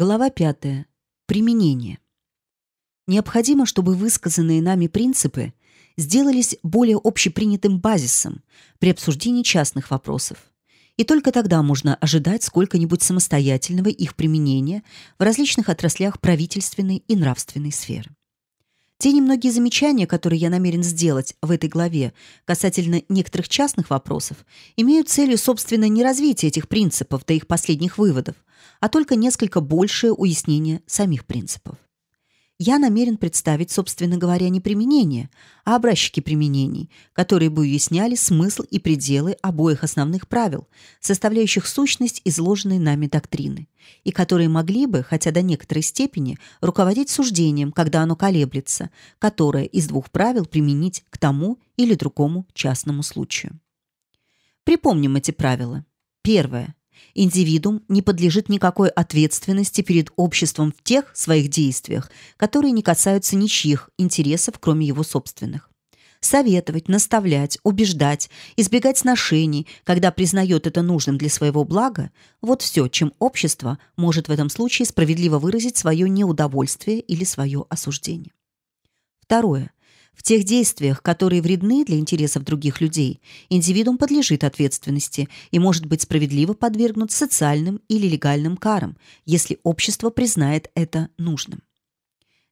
Глава 5. Применение. Необходимо, чтобы высказанные нами принципы сделались более общепринятым базисом при обсуждении частных вопросов. И только тогда можно ожидать сколько-нибудь самостоятельного их применения в различных отраслях правительственной и нравственной сферы. Те немногие замечания, которые я намерен сделать в этой главе касательно некоторых частных вопросов, имеют целью, собственно, не развитие этих принципов до их последних выводов, а только несколько большее уяснение самих принципов я намерен представить, собственно говоря, не применение, а образчики применений, которые бы уясняли смысл и пределы обоих основных правил, составляющих сущность изложенной нами доктрины, и которые могли бы, хотя до некоторой степени, руководить суждением, когда оно колеблется, которое из двух правил применить к тому или другому частному случаю. Припомним эти правила. Первое. Индивидуум не подлежит никакой ответственности перед обществом в тех своих действиях, которые не касаются ничьих интересов, кроме его собственных. Советовать, наставлять, убеждать, избегать сношений, когда признает это нужным для своего блага – вот все, чем общество может в этом случае справедливо выразить свое неудовольствие или свое осуждение. Второе. В тех действиях, которые вредны для интересов других людей, индивидуум подлежит ответственности и может быть справедливо подвергнут социальным или легальным карам, если общество признает это нужным.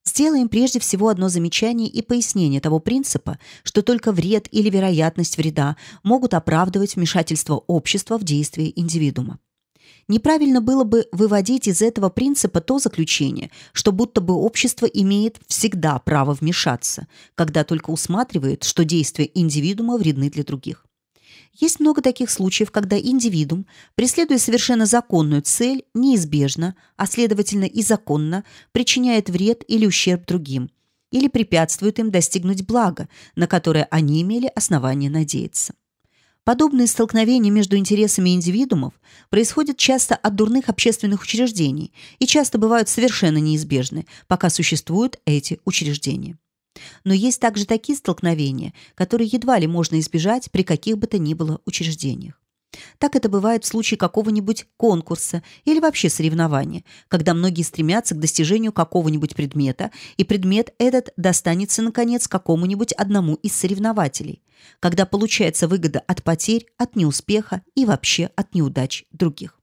Сделаем прежде всего одно замечание и пояснение того принципа, что только вред или вероятность вреда могут оправдывать вмешательство общества в действия индивидуума. Неправильно было бы выводить из этого принципа то заключение, что будто бы общество имеет всегда право вмешаться, когда только усматривает, что действия индивидуума вредны для других. Есть много таких случаев, когда индивидуум, преследуя совершенно законную цель, неизбежно, а следовательно и законно, причиняет вред или ущерб другим, или препятствует им достигнуть блага, на которое они имели основание надеяться. Подобные столкновения между интересами индивидуумов происходят часто от дурных общественных учреждений и часто бывают совершенно неизбежны, пока существуют эти учреждения. Но есть также такие столкновения, которые едва ли можно избежать при каких бы то ни было учреждениях. Так это бывает в случае какого-нибудь конкурса или вообще соревнования, когда многие стремятся к достижению какого-нибудь предмета, и предмет этот достанется, наконец, какому-нибудь одному из соревнователей, когда получается выгода от потерь, от неуспеха и вообще от неудач других.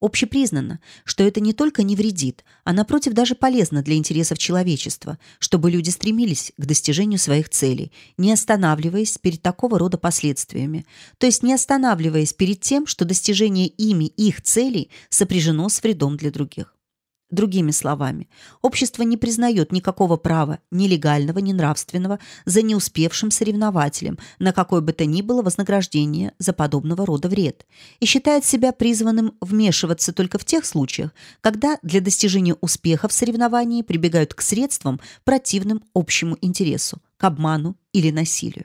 Общепризнано, что это не только не вредит, а напротив даже полезно для интересов человечества, чтобы люди стремились к достижению своих целей, не останавливаясь перед такого рода последствиями, то есть не останавливаясь перед тем, что достижение ими их целей сопряжено с вредом для других. Другими словами, общество не признает никакого права, ни легального, ни нравственного, за неуспевшим соревнователем на какое бы то ни было вознаграждение за подобного рода вред и считает себя призванным вмешиваться только в тех случаях, когда для достижения успеха в соревновании прибегают к средствам, противным общему интересу, к обману или насилию.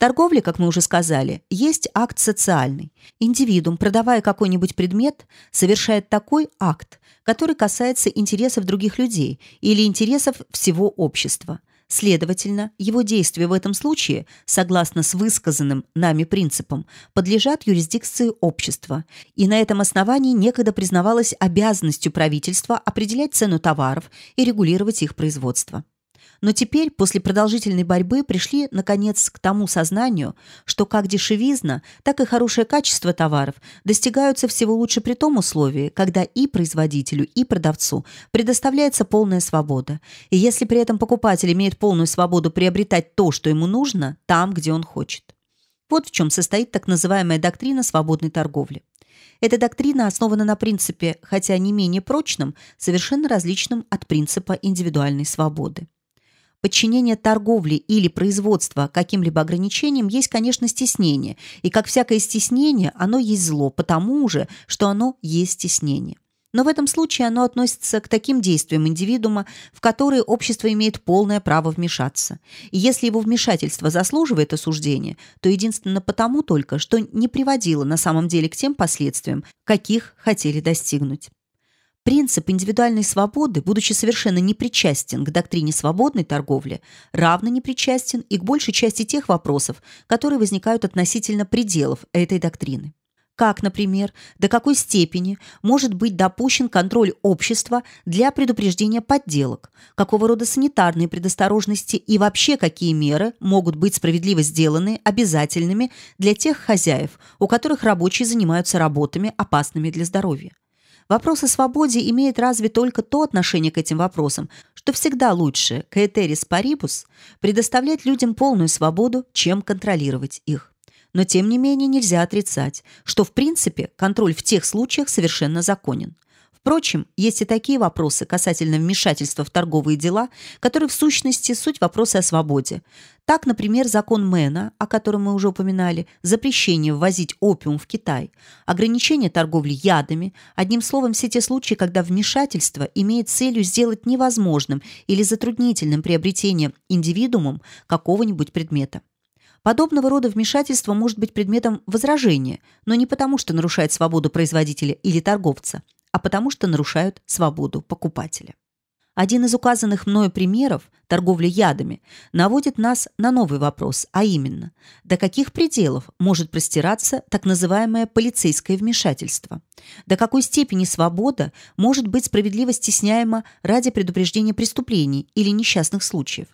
Торговля, как мы уже сказали, есть акт социальный. Индивидуум, продавая какой-нибудь предмет, совершает такой акт, который касается интересов других людей или интересов всего общества. Следовательно, его действия в этом случае, согласно с высказанным нами принципам, подлежат юрисдикции общества, и на этом основании некогда признавалось обязанностью правительства определять цену товаров и регулировать их производство. Но теперь, после продолжительной борьбы, пришли, наконец, к тому сознанию, что как дешевизна, так и хорошее качество товаров достигаются всего лучше при том условии, когда и производителю, и продавцу предоставляется полная свобода. И если при этом покупатель имеет полную свободу приобретать то, что ему нужно, там, где он хочет. Вот в чем состоит так называемая доктрина свободной торговли. Эта доктрина основана на принципе, хотя не менее прочном, совершенно различном от принципа индивидуальной свободы. Подчинение торговли или производства каким-либо ограничениям есть, конечно, стеснение, и как всякое стеснение, оно есть зло, потому же, что оно есть стеснение. Но в этом случае оно относится к таким действиям индивидуума, в которые общество имеет полное право вмешаться. И если его вмешательство заслуживает осуждения, то единственно потому только, что не приводило на самом деле к тем последствиям, каких хотели достигнуть. Принцип индивидуальной свободы, будучи совершенно непричастен к доктрине свободной торговли, равно непричастен и к большей части тех вопросов, которые возникают относительно пределов этой доктрины. как, например, до какой степени может быть допущен контроль общества для предупреждения подделок, какого рода санитарные предосторожности и вообще какие меры могут быть справедливо сделаны обязательными для тех хозяев, у которых рабочие занимаются работами, опасными для здоровья. Вопрос о свободе имеет разве только то отношение к этим вопросам, что всегда лучше, каэтерис парибус, предоставлять людям полную свободу, чем контролировать их. Но тем не менее нельзя отрицать, что в принципе контроль в тех случаях совершенно законен. Впрочем, есть и такие вопросы касательно вмешательства в торговые дела, которые в сущности суть вопроса о свободе. Так, например, закон Мэна, о котором мы уже упоминали, запрещение ввозить опиум в Китай, ограничение торговли ядами, одним словом, все те случаи, когда вмешательство имеет целью сделать невозможным или затруднительным приобретение индивидуумом какого-нибудь предмета. Подобного рода вмешательство может быть предметом возражения, но не потому, что нарушает свободу производителя или торговца, а потому что нарушают свободу покупателя. Один из указанных мною примеров торговли ядами наводит нас на новый вопрос, а именно, до каких пределов может простираться так называемое полицейское вмешательство? До какой степени свобода может быть справедливо стесняема ради предупреждения преступлений или несчастных случаев?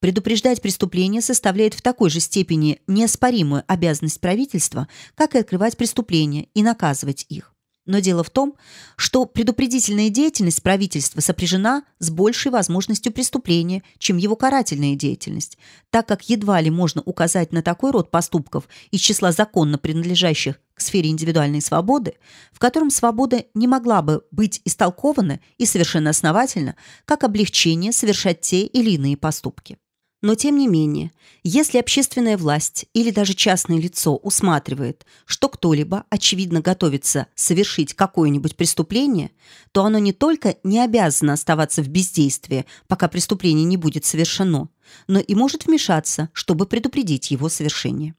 Предупреждать преступления составляет в такой же степени неоспоримую обязанность правительства, как и открывать преступления и наказывать их. Но дело в том, что предупредительная деятельность правительства сопряжена с большей возможностью преступления, чем его карательная деятельность, так как едва ли можно указать на такой род поступков из числа законно принадлежащих к сфере индивидуальной свободы, в котором свобода не могла бы быть истолкована и совершенно основательно, как облегчение совершать те или иные поступки. Но тем не менее, если общественная власть или даже частное лицо усматривает, что кто-либо, очевидно, готовится совершить какое-нибудь преступление, то оно не только не обязано оставаться в бездействии, пока преступление не будет совершено, но и может вмешаться, чтобы предупредить его совершение.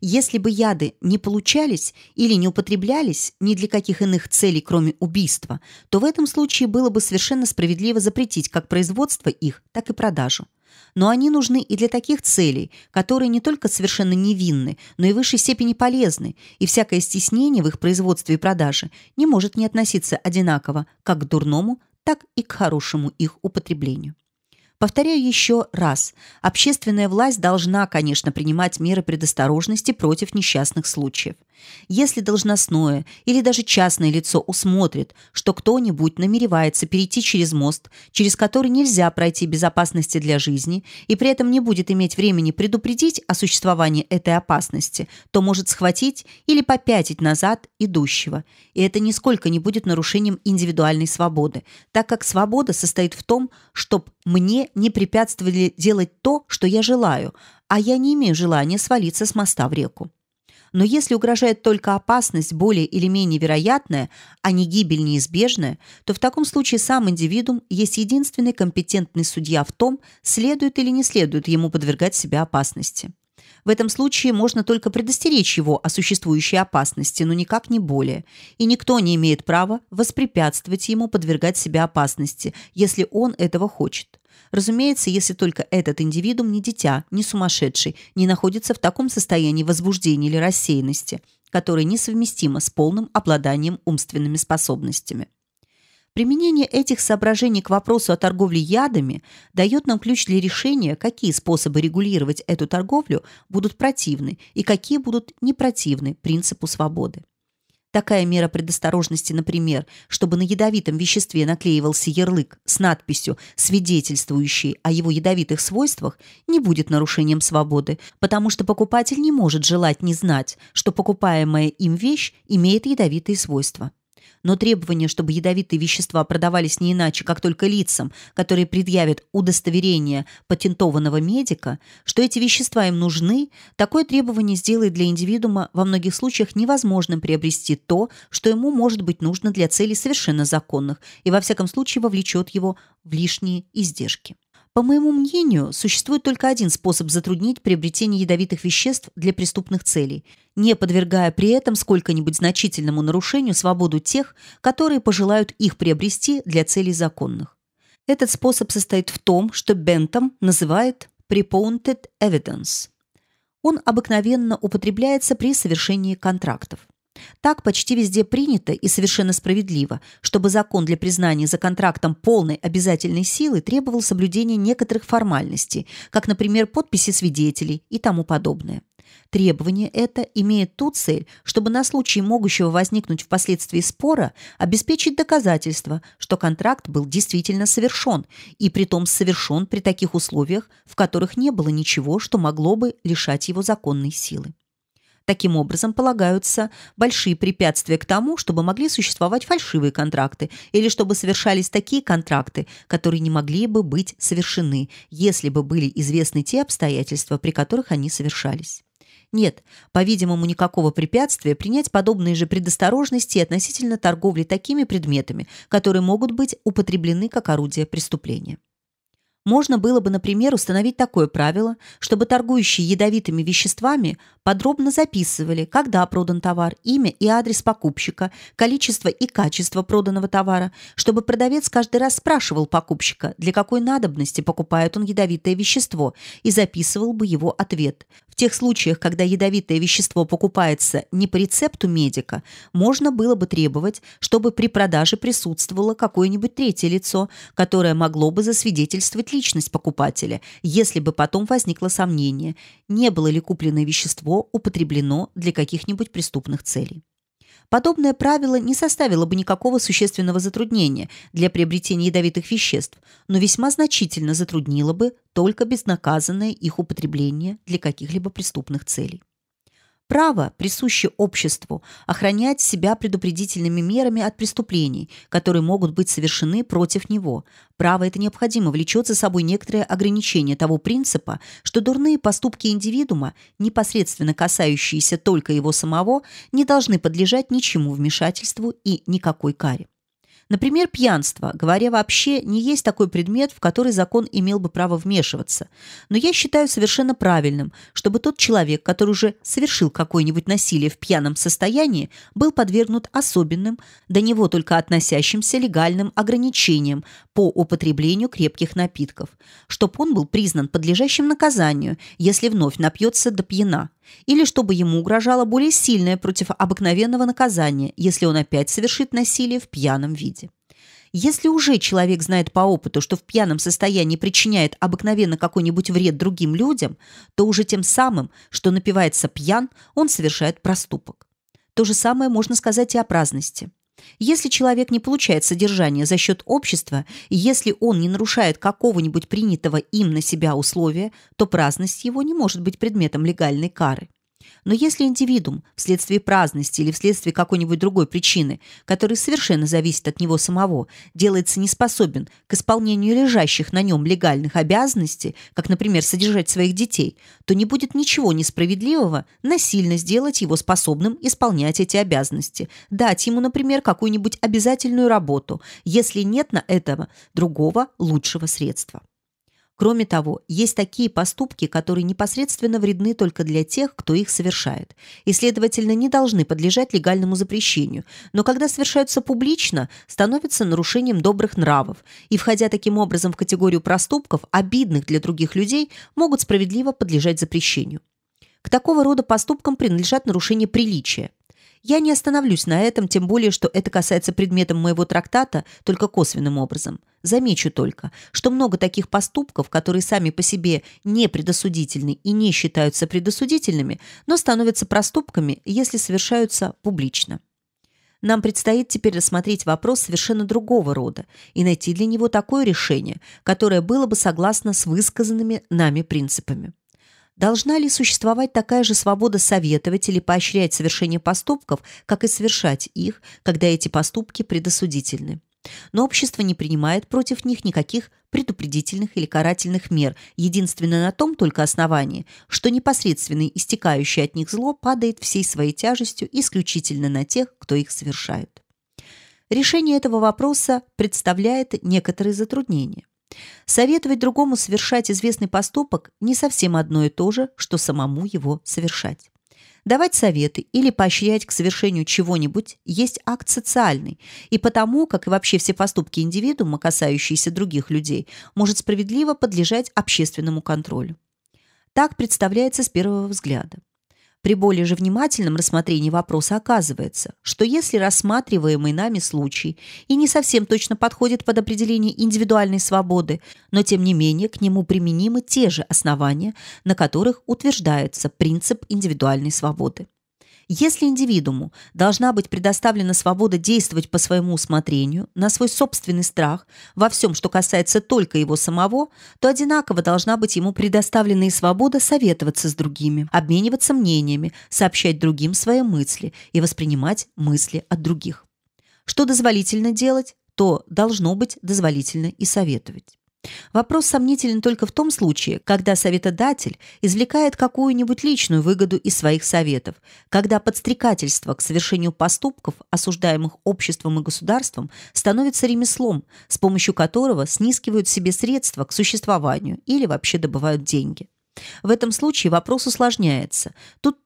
Если бы яды не получались или не употреблялись ни для каких иных целей, кроме убийства, то в этом случае было бы совершенно справедливо запретить как производство их, так и продажу но они нужны и для таких целей, которые не только совершенно невинны, но и в высшей степени полезны, и всякое стеснение в их производстве и продаже не может не относиться одинаково как к дурному, так и к хорошему их употреблению. Повторяю еще раз. Общественная власть должна, конечно, принимать меры предосторожности против несчастных случаев. Если должностное или даже частное лицо усмотрит, что кто-нибудь намеревается перейти через мост, через который нельзя пройти без опасности для жизни, и при этом не будет иметь времени предупредить о существовании этой опасности, то может схватить или попятить назад идущего. И это нисколько не будет нарушением индивидуальной свободы, так как свобода состоит в том, чтобы мне не препятствовали делать то, что я желаю, а я не имею желания свалиться с моста в реку. Но если угрожает только опасность более или менее вероятная, а не гибель неизбежная, то в таком случае сам индивидуум есть единственный компетентный судья в том, следует или не следует ему подвергать себя опасности. В этом случае можно только предостеречь его о существующей опасности, но никак не более. И никто не имеет права воспрепятствовать ему подвергать себя опасности, если он этого хочет. Разумеется, если только этот индивидуум не дитя, не сумасшедший, не находится в таком состоянии возбуждения или рассеянности, которое несовместимо с полным обладанием умственными способностями. Применение этих соображений к вопросу о торговле ядами дает нам ключ для решения, какие способы регулировать эту торговлю будут противны и какие будут не противны принципу свободы. Такая мера предосторожности, например, чтобы на ядовитом веществе наклеивался ярлык с надписью, свидетельствующей о его ядовитых свойствах, не будет нарушением свободы, потому что покупатель не может желать не знать, что покупаемая им вещь имеет ядовитые свойства но требование, чтобы ядовитые вещества продавались не иначе, как только лицам, которые предъявят удостоверение патентованного медика, что эти вещества им нужны, такое требование сделает для индивидуума во многих случаях невозможным приобрести то, что ему может быть нужно для целей совершенно законных и во всяком случае вовлечет его в лишние издержки. По моему мнению, существует только один способ затруднить приобретение ядовитых веществ для преступных целей, не подвергая при этом сколько-нибудь значительному нарушению свободу тех, которые пожелают их приобрести для целей законных. Этот способ состоит в том, что Бентам называет prepointed evidence. Он обыкновенно употребляется при совершении контрактов. Так почти везде принято и совершенно справедливо, чтобы закон для признания за контрактом полной обязательной силы требовал соблюдения некоторых формальностей, как, например, подписи свидетелей и тому подобное. Требование это имеет ту цель, чтобы на случай могущего возникнуть впоследствии спора обеспечить доказательство, что контракт был действительно совершен, и притом совершен при таких условиях, в которых не было ничего, что могло бы лишать его законной силы. Таким образом, полагаются большие препятствия к тому, чтобы могли существовать фальшивые контракты или чтобы совершались такие контракты, которые не могли бы быть совершены, если бы были известны те обстоятельства, при которых они совершались. Нет, по-видимому, никакого препятствия принять подобные же предосторожности относительно торговли такими предметами, которые могут быть употреблены как орудие преступления. Можно было бы, например, установить такое правило, чтобы торгующие ядовитыми веществами подробно записывали, когда продан товар, имя и адрес покупщика, количество и качество проданного товара, чтобы продавец каждый раз спрашивал покупщика, для какой надобности покупает он ядовитое вещество, и записывал бы его ответ. В тех случаях, когда ядовитое вещество покупается не по рецепту медика, можно было бы требовать, чтобы при продаже присутствовало какое-нибудь третье лицо, которое могло бы засвидетельствовать личность покупателя, если бы потом возникло сомнение, не было ли купленное вещество употреблено для каких-нибудь преступных целей. Подобное правило не составило бы никакого существенного затруднения для приобретения ядовитых веществ, но весьма значительно затруднило бы только безнаказанное их употребление для каких-либо преступных целей. Право присуще обществу охранять себя предупредительными мерами от преступлений, которые могут быть совершены против него. Право это необходимо влечет за собой некоторое ограничение того принципа, что дурные поступки индивидуума, непосредственно касающиеся только его самого, не должны подлежать ничему вмешательству и никакой каре. Например, пьянство, говоря вообще, не есть такой предмет, в который закон имел бы право вмешиваться. Но я считаю совершенно правильным, чтобы тот человек, который уже совершил какое-нибудь насилие в пьяном состоянии, был подвергнут особенным, до него только относящимся легальным ограничениям по употреблению крепких напитков, чтобы он был признан подлежащим наказанию, если вновь напьется до пьяна, или чтобы ему угрожало более сильное против обыкновенного наказания, если он опять совершит насилие в пьяном виде. Если уже человек знает по опыту, что в пьяном состоянии причиняет обыкновенно какой-нибудь вред другим людям, то уже тем самым, что напивается пьян, он совершает проступок. То же самое можно сказать и о праздности. Если человек не получает содержание за счет общества, и если он не нарушает какого-нибудь принятого им на себя условия, то праздность его не может быть предметом легальной кары. Но если индивидуум вследствие праздности или вследствие какой-нибудь другой причины, которая совершенно зависит от него самого, делается неспособен к исполнению лежащих на нем легальных обязанностей, как, например, содержать своих детей, то не будет ничего несправедливого насильно сделать его способным исполнять эти обязанности, дать ему, например, какую-нибудь обязательную работу, если нет на этого другого лучшего средства. Кроме того, есть такие поступки, которые непосредственно вредны только для тех, кто их совершает, и, следовательно, не должны подлежать легальному запрещению, но когда совершаются публично, становятся нарушением добрых нравов, и, входя таким образом в категорию проступков, обидных для других людей, могут справедливо подлежать запрещению. К такого рода поступкам принадлежат нарушения приличия. Я не остановлюсь на этом, тем более, что это касается предметом моего трактата только косвенным образом. Замечу только, что много таких поступков, которые сами по себе не предосудительны и не считаются предосудительными, но становятся проступками, если совершаются публично. Нам предстоит теперь рассмотреть вопрос совершенно другого рода и найти для него такое решение, которое было бы согласно с высказанными нами принципами. Должна ли существовать такая же свобода советовать или поощрять совершение поступков, как и совершать их, когда эти поступки предосудительны? Но общество не принимает против них никаких предупредительных или карательных мер, единственно на том только основании, что непосредственное истекающее от них зло падает всей своей тяжестью исключительно на тех, кто их совершает. Решение этого вопроса представляет некоторые затруднения. Советовать другому совершать известный поступок не совсем одно и то же, что самому его совершать. Давать советы или поощрять к совершению чего-нибудь есть акт социальный, и потому, как и вообще все поступки индивидуума, касающиеся других людей, может справедливо подлежать общественному контролю. Так представляется с первого взгляда. При более же внимательном рассмотрении вопроса оказывается, что если рассматриваемый нами случай и не совсем точно подходит под определение индивидуальной свободы, но тем не менее к нему применимы те же основания, на которых утверждается принцип индивидуальной свободы. Если индивидууму должна быть предоставлена свобода действовать по своему усмотрению, на свой собственный страх, во всем, что касается только его самого, то одинаково должна быть ему предоставлена и свобода советоваться с другими, обмениваться мнениями, сообщать другим свои мысли и воспринимать мысли от других. Что дозволительно делать, то должно быть дозволительно и советовать. Вопрос сомнителен только в том случае, когда советодатель извлекает какую-нибудь личную выгоду из своих советов, когда подстрекательство к совершению поступков, осуждаемых обществом и государством, становится ремеслом, с помощью которого снискивают себе средства к существованию или вообще добывают деньги. В этом случае вопрос усложняется. Тут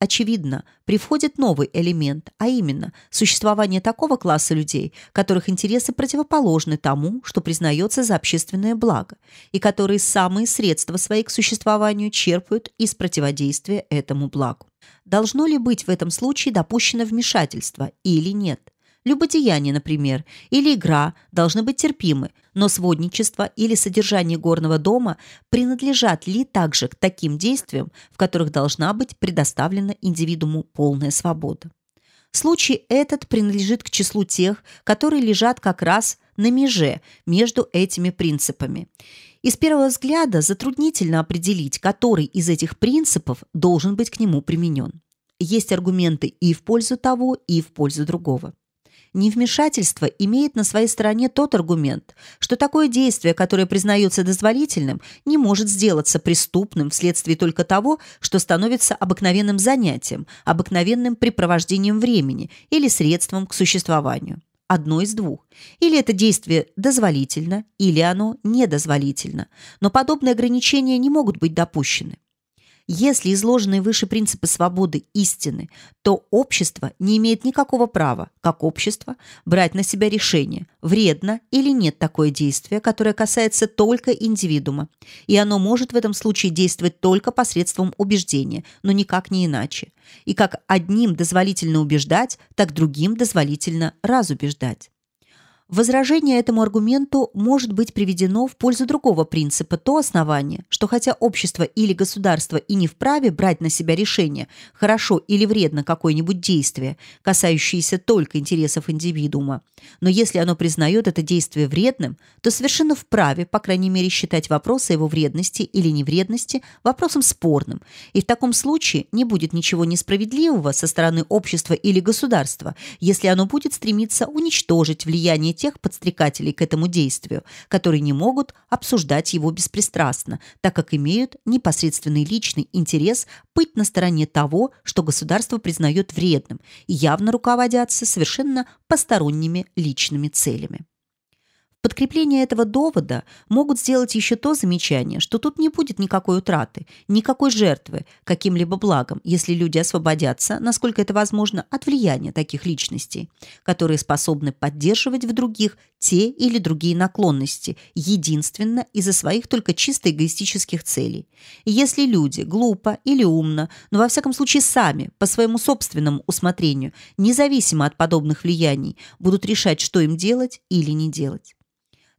Очевидно, привходит новый элемент, а именно существование такого класса людей, которых интересы противоположны тому, что признается за общественное благо, и которые самые средства свои к существованию черпают из противодействия этому благу. Должно ли быть в этом случае допущено вмешательство или нет? Любодеяние, например, или игра должны быть терпимы, но сводничество или содержание горного дома принадлежат ли также к таким действиям, в которых должна быть предоставлена индивидууму полная свобода. Случай этот принадлежит к числу тех, которые лежат как раз на меже между этими принципами. И с первого взгляда затруднительно определить, который из этих принципов должен быть к нему применен. Есть аргументы и в пользу того, и в пользу другого невмешательство имеет на своей стороне тот аргумент, что такое действие, которое признается дозволительным, не может сделаться преступным вследствие только того, что становится обыкновенным занятием, обыкновенным препровождением времени или средством к существованию. Одно из двух. Или это действие дозволительно, или оно недозволительно. Но подобные ограничения не могут быть допущены. Если изложенные выше принципы свободы истины, то общество не имеет никакого права, как общество, брать на себя решение, вредно или нет такое действие, которое касается только индивидуума. И оно может в этом случае действовать только посредством убеждения, но никак не иначе. И как одним дозволительно убеждать, так другим дозволительно разубеждать. Возражение этому аргументу может быть приведено в пользу другого принципа, то основание, что хотя общество или государство и не вправе брать на себя решение, хорошо или вредно какое-нибудь действие, касающееся только интересов индивидуума, но если оно признает это действие вредным, то совершенно вправе, по крайней мере, считать вопрос о его вредности или невредности вопросом спорным, и в таком случае не будет ничего несправедливого со стороны общества или государства, если оно будет стремиться уничтожить влияние тех подстрекателей к этому действию, которые не могут обсуждать его беспристрастно, так как имеют непосредственный личный интерес быть на стороне того, что государство признает вредным, и явно руководятся совершенно посторонними личными целями подкрепление этого довода могут сделать еще то замечание, что тут не будет никакой утраты, никакой жертвы каким-либо благом, если люди освободятся, насколько это возможно, от влияния таких личностей, которые способны поддерживать в других те или другие наклонности, единственно из-за своих только чисто эгоистических целей. И если люди глупо или умно, но во всяком случае сами, по своему собственному усмотрению, независимо от подобных влияний, будут решать, что им делать или не делать.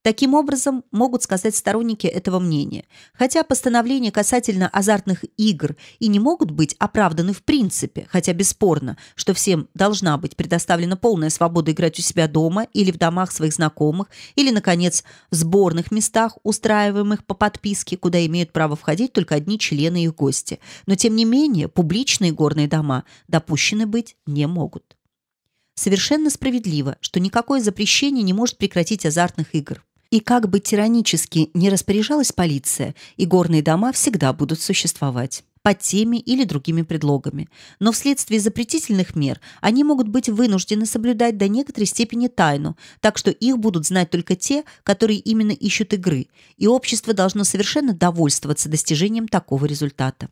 Таким образом, могут сказать сторонники этого мнения. Хотя постановления касательно азартных игр и не могут быть оправданы в принципе, хотя бесспорно, что всем должна быть предоставлена полная свобода играть у себя дома или в домах своих знакомых, или, наконец, в сборных местах, устраиваемых по подписке, куда имеют право входить только одни члены их гости. Но, тем не менее, публичные горные дома допущены быть не могут. Совершенно справедливо, что никакое запрещение не может прекратить азартных игр. И как бы тиранически не распоряжалась полиция, и горные дома всегда будут существовать под теми или другими предлогами. Но вследствие запретительных мер они могут быть вынуждены соблюдать до некоторой степени тайну, так что их будут знать только те, которые именно ищут игры, и общество должно совершенно довольствоваться достижением такого результата.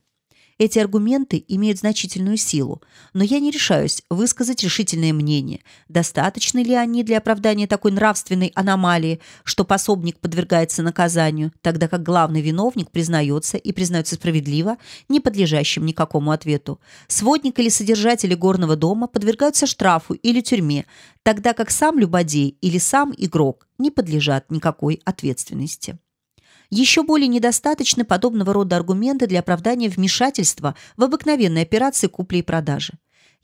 Эти аргументы имеют значительную силу, но я не решаюсь высказать решительное мнение, достаточны ли они для оправдания такой нравственной аномалии, что пособник подвергается наказанию, тогда как главный виновник признается и признается справедливо, не подлежащим никакому ответу. Сводник или содержатель горного дома подвергаются штрафу или тюрьме, тогда как сам любодей или сам игрок не подлежат никакой ответственности. Еще более недостаточны подобного рода аргументы для оправдания вмешательства в обыкновенные операции купли и продажи.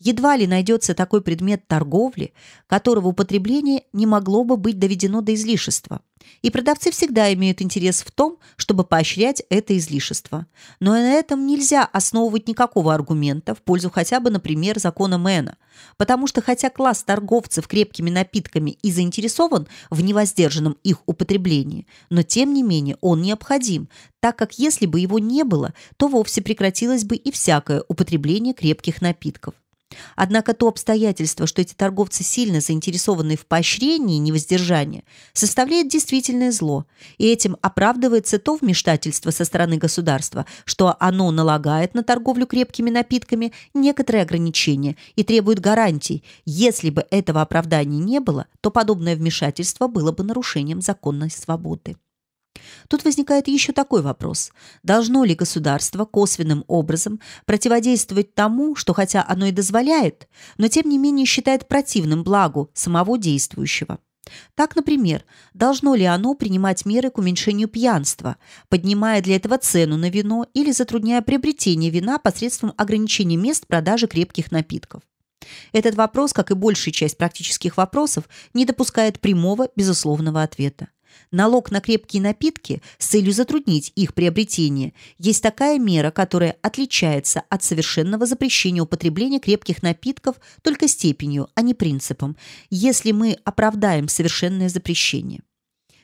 Едва ли найдется такой предмет торговли, которого употребление не могло бы быть доведено до излишества. И продавцы всегда имеют интерес в том, чтобы поощрять это излишество. Но на этом нельзя основывать никакого аргумента в пользу хотя бы, например, закона Мэна. Потому что хотя класс торговцев крепкими напитками и заинтересован в невоздержанном их употреблении, но тем не менее он необходим, так как если бы его не было, то вовсе прекратилось бы и всякое употребление крепких напитков. Однако то обстоятельство, что эти торговцы сильно заинтересованы в поощрении невоздержания, составляет действительное зло, и этим оправдывается то вмешательство со стороны государства, что оно налагает на торговлю крепкими напитками некоторые ограничения и требует гарантий. Если бы этого оправдания не было, то подобное вмешательство было бы нарушением законной свободы. Тут возникает еще такой вопрос. Должно ли государство косвенным образом противодействовать тому, что хотя оно и дозволяет, но тем не менее считает противным благу самого действующего? Так, например, должно ли оно принимать меры к уменьшению пьянства, поднимая для этого цену на вино или затрудняя приобретение вина посредством ограничения мест продажи крепких напитков? Этот вопрос, как и большая часть практических вопросов, не допускает прямого, безусловного ответа. Налог на крепкие напитки с целью затруднить их приобретение есть такая мера, которая отличается от совершенного запрещения употребления крепких напитков только степенью, а не принципом, если мы оправдаем совершенное запрещение.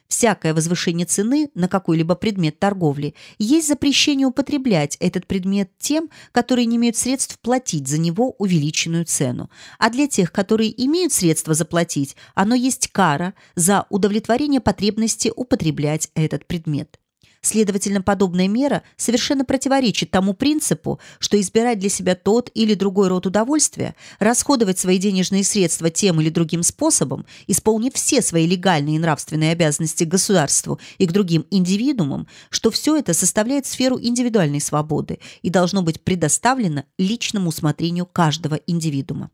Всякое возвышение цены на какой-либо предмет торговли есть запрещение употреблять этот предмет тем, которые не имеют средств платить за него увеличенную цену. А для тех, которые имеют средства заплатить, оно есть кара за удовлетворение потребности употреблять этот предмет. Следовательно, подобная мера совершенно противоречит тому принципу, что избирать для себя тот или другой род удовольствия, расходовать свои денежные средства тем или другим способом, исполнив все свои легальные и нравственные обязанности к государству и к другим индивидуумам, что все это составляет сферу индивидуальной свободы и должно быть предоставлено личному усмотрению каждого индивидуума.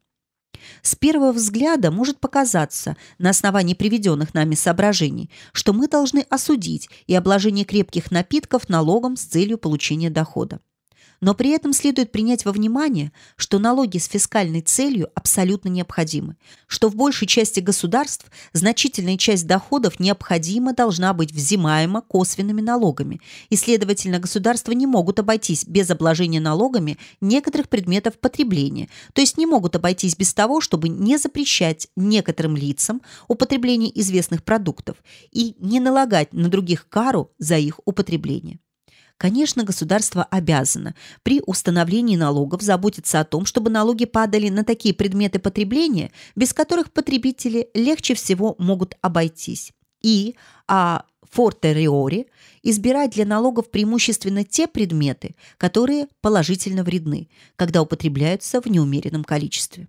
С первого взгляда может показаться, на основании приведенных нами соображений, что мы должны осудить и обложение крепких напитков налогом с целью получения дохода. Но при этом следует принять во внимание, что налоги с фискальной целью абсолютно необходимы, что в большей части государств значительная часть доходов необходимо должна быть взимаема косвенными налогами, и, следовательно, государства не могут обойтись без обложения налогами некоторых предметов потребления, то есть не могут обойтись без того, чтобы не запрещать некоторым лицам употребление известных продуктов и не налагать на других кару за их употребление. Конечно, государство обязано при установлении налогов заботиться о том, чтобы налоги падали на такие предметы потребления, без которых потребители легче всего могут обойтись. И, а фортериори, избирать для налогов преимущественно те предметы, которые положительно вредны, когда употребляются в неумеренном количестве.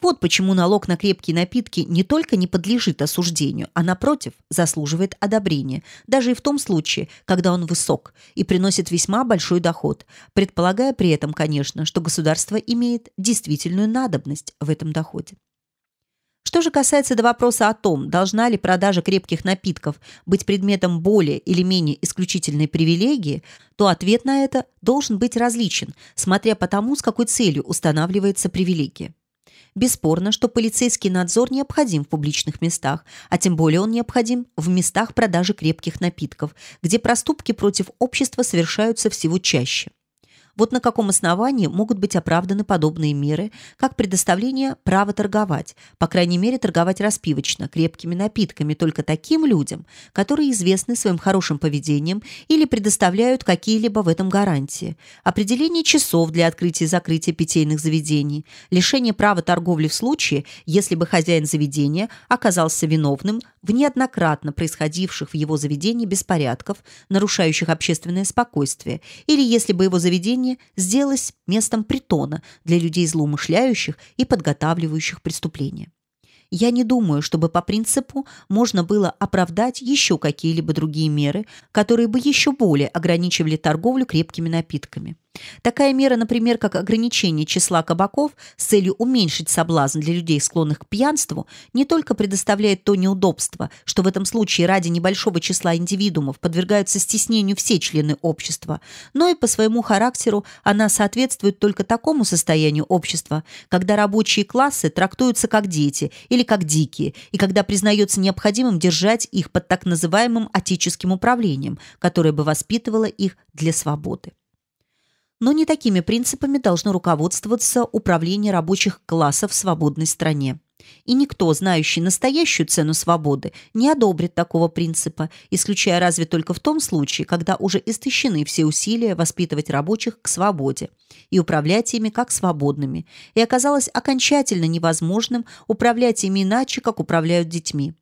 Вот почему налог на крепкие напитки не только не подлежит осуждению, а, напротив, заслуживает одобрения, даже и в том случае, когда он высок и приносит весьма большой доход, предполагая при этом, конечно, что государство имеет действительную надобность в этом доходе. Что же касается до вопроса о том, должна ли продажа крепких напитков быть предметом более или менее исключительной привилегии, то ответ на это должен быть различен, смотря по тому, с какой целью устанавливается привилегия. Бесспорно, что полицейский надзор необходим в публичных местах, а тем более он необходим в местах продажи крепких напитков, где проступки против общества совершаются всего чаще. Вот на каком основании могут быть оправданы подобные меры, как предоставление права торговать, по крайней мере торговать распивочно, крепкими напитками только таким людям, которые известны своим хорошим поведением или предоставляют какие-либо в этом гарантии, определение часов для открытия и закрытия питейных заведений, лишение права торговли в случае, если бы хозяин заведения оказался виновным в неоднократно происходивших в его заведении беспорядков, нарушающих общественное спокойствие, или если бы его заведение сделалось местом притона для людей злоумышляющих и подготавливающих преступления. Я не думаю, чтобы по принципу можно было оправдать еще какие-либо другие меры, которые бы еще более ограничивали торговлю крепкими напитками. Такая мера, например, как ограничение числа кабаков с целью уменьшить соблазн для людей, склонных к пьянству, не только предоставляет то неудобство, что в этом случае ради небольшого числа индивидуумов подвергаются стеснению все члены общества, но и по своему характеру она соответствует только такому состоянию общества, когда рабочие классы трактуются как дети или как дикие, и когда признается необходимым держать их под так называемым отеческим управлением, которое бы воспитывало их для свободы. Но не такими принципами должно руководствоваться управление рабочих классов в свободной стране. И никто, знающий настоящую цену свободы, не одобрит такого принципа, исключая разве только в том случае, когда уже истощены все усилия воспитывать рабочих к свободе и управлять ими как свободными, и оказалось окончательно невозможным управлять ими иначе, как управляют детьми.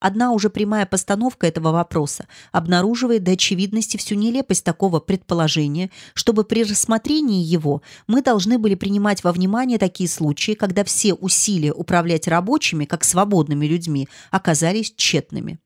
Одна уже прямая постановка этого вопроса обнаруживает до очевидности всю нелепость такого предположения, чтобы при рассмотрении его мы должны были принимать во внимание такие случаи, когда все усилия управлять рабочими, как свободными людьми, оказались тщетными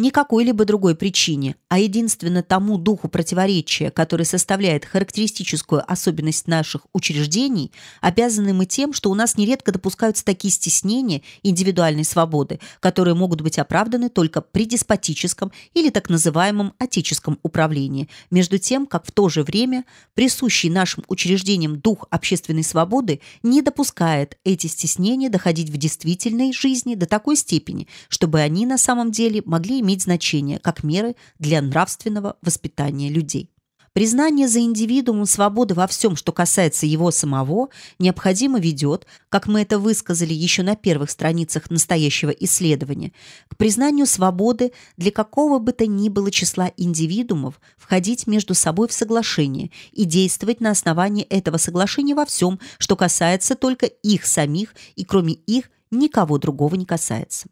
не какой-либо другой причине, а единственно тому духу противоречия, который составляет характеристическую особенность наших учреждений, обязаны мы тем, что у нас нередко допускаются такие стеснения индивидуальной свободы, которые могут быть оправданы только при деспотическом или так называемом отеческом управлении, между тем, как в то же время присущий нашим учреждениям дух общественной свободы не допускает эти стеснения доходить в действительной жизни до такой степени, чтобы они на самом деле могли иметь иметь значение как меры для нравственного воспитания людей. Признание за индивидуумом свободы во всем, что касается его самого, необходимо ведет, как мы это высказали еще на первых страницах настоящего исследования, к признанию свободы для какого бы то ни было числа индивидуумов входить между собой в соглашение и действовать на основании этого соглашения во всем, что касается только их самих и кроме их никого другого не касается.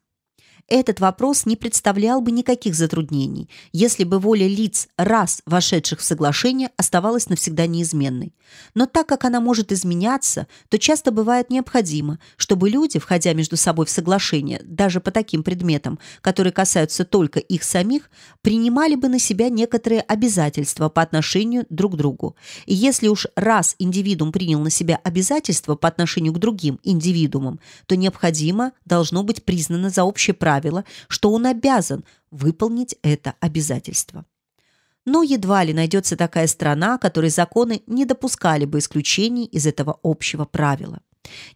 Этот вопрос не представлял бы никаких затруднений, если бы воля лиц, раз вошедших в соглашение, оставалась навсегда неизменной. Но так как она может изменяться, то часто бывает необходимо, чтобы люди, входя между собой в соглашение, даже по таким предметам, которые касаются только их самих, принимали бы на себя некоторые обязательства по отношению друг к другу. И если уж раз индивидуум принял на себя обязательства по отношению к другим индивидуумам, то необходимо должно быть признано за общее правило правило, что он обязан выполнить это обязательство. Но едва ли найдется такая страна, которой законы не допускали бы исключений из этого общего правила.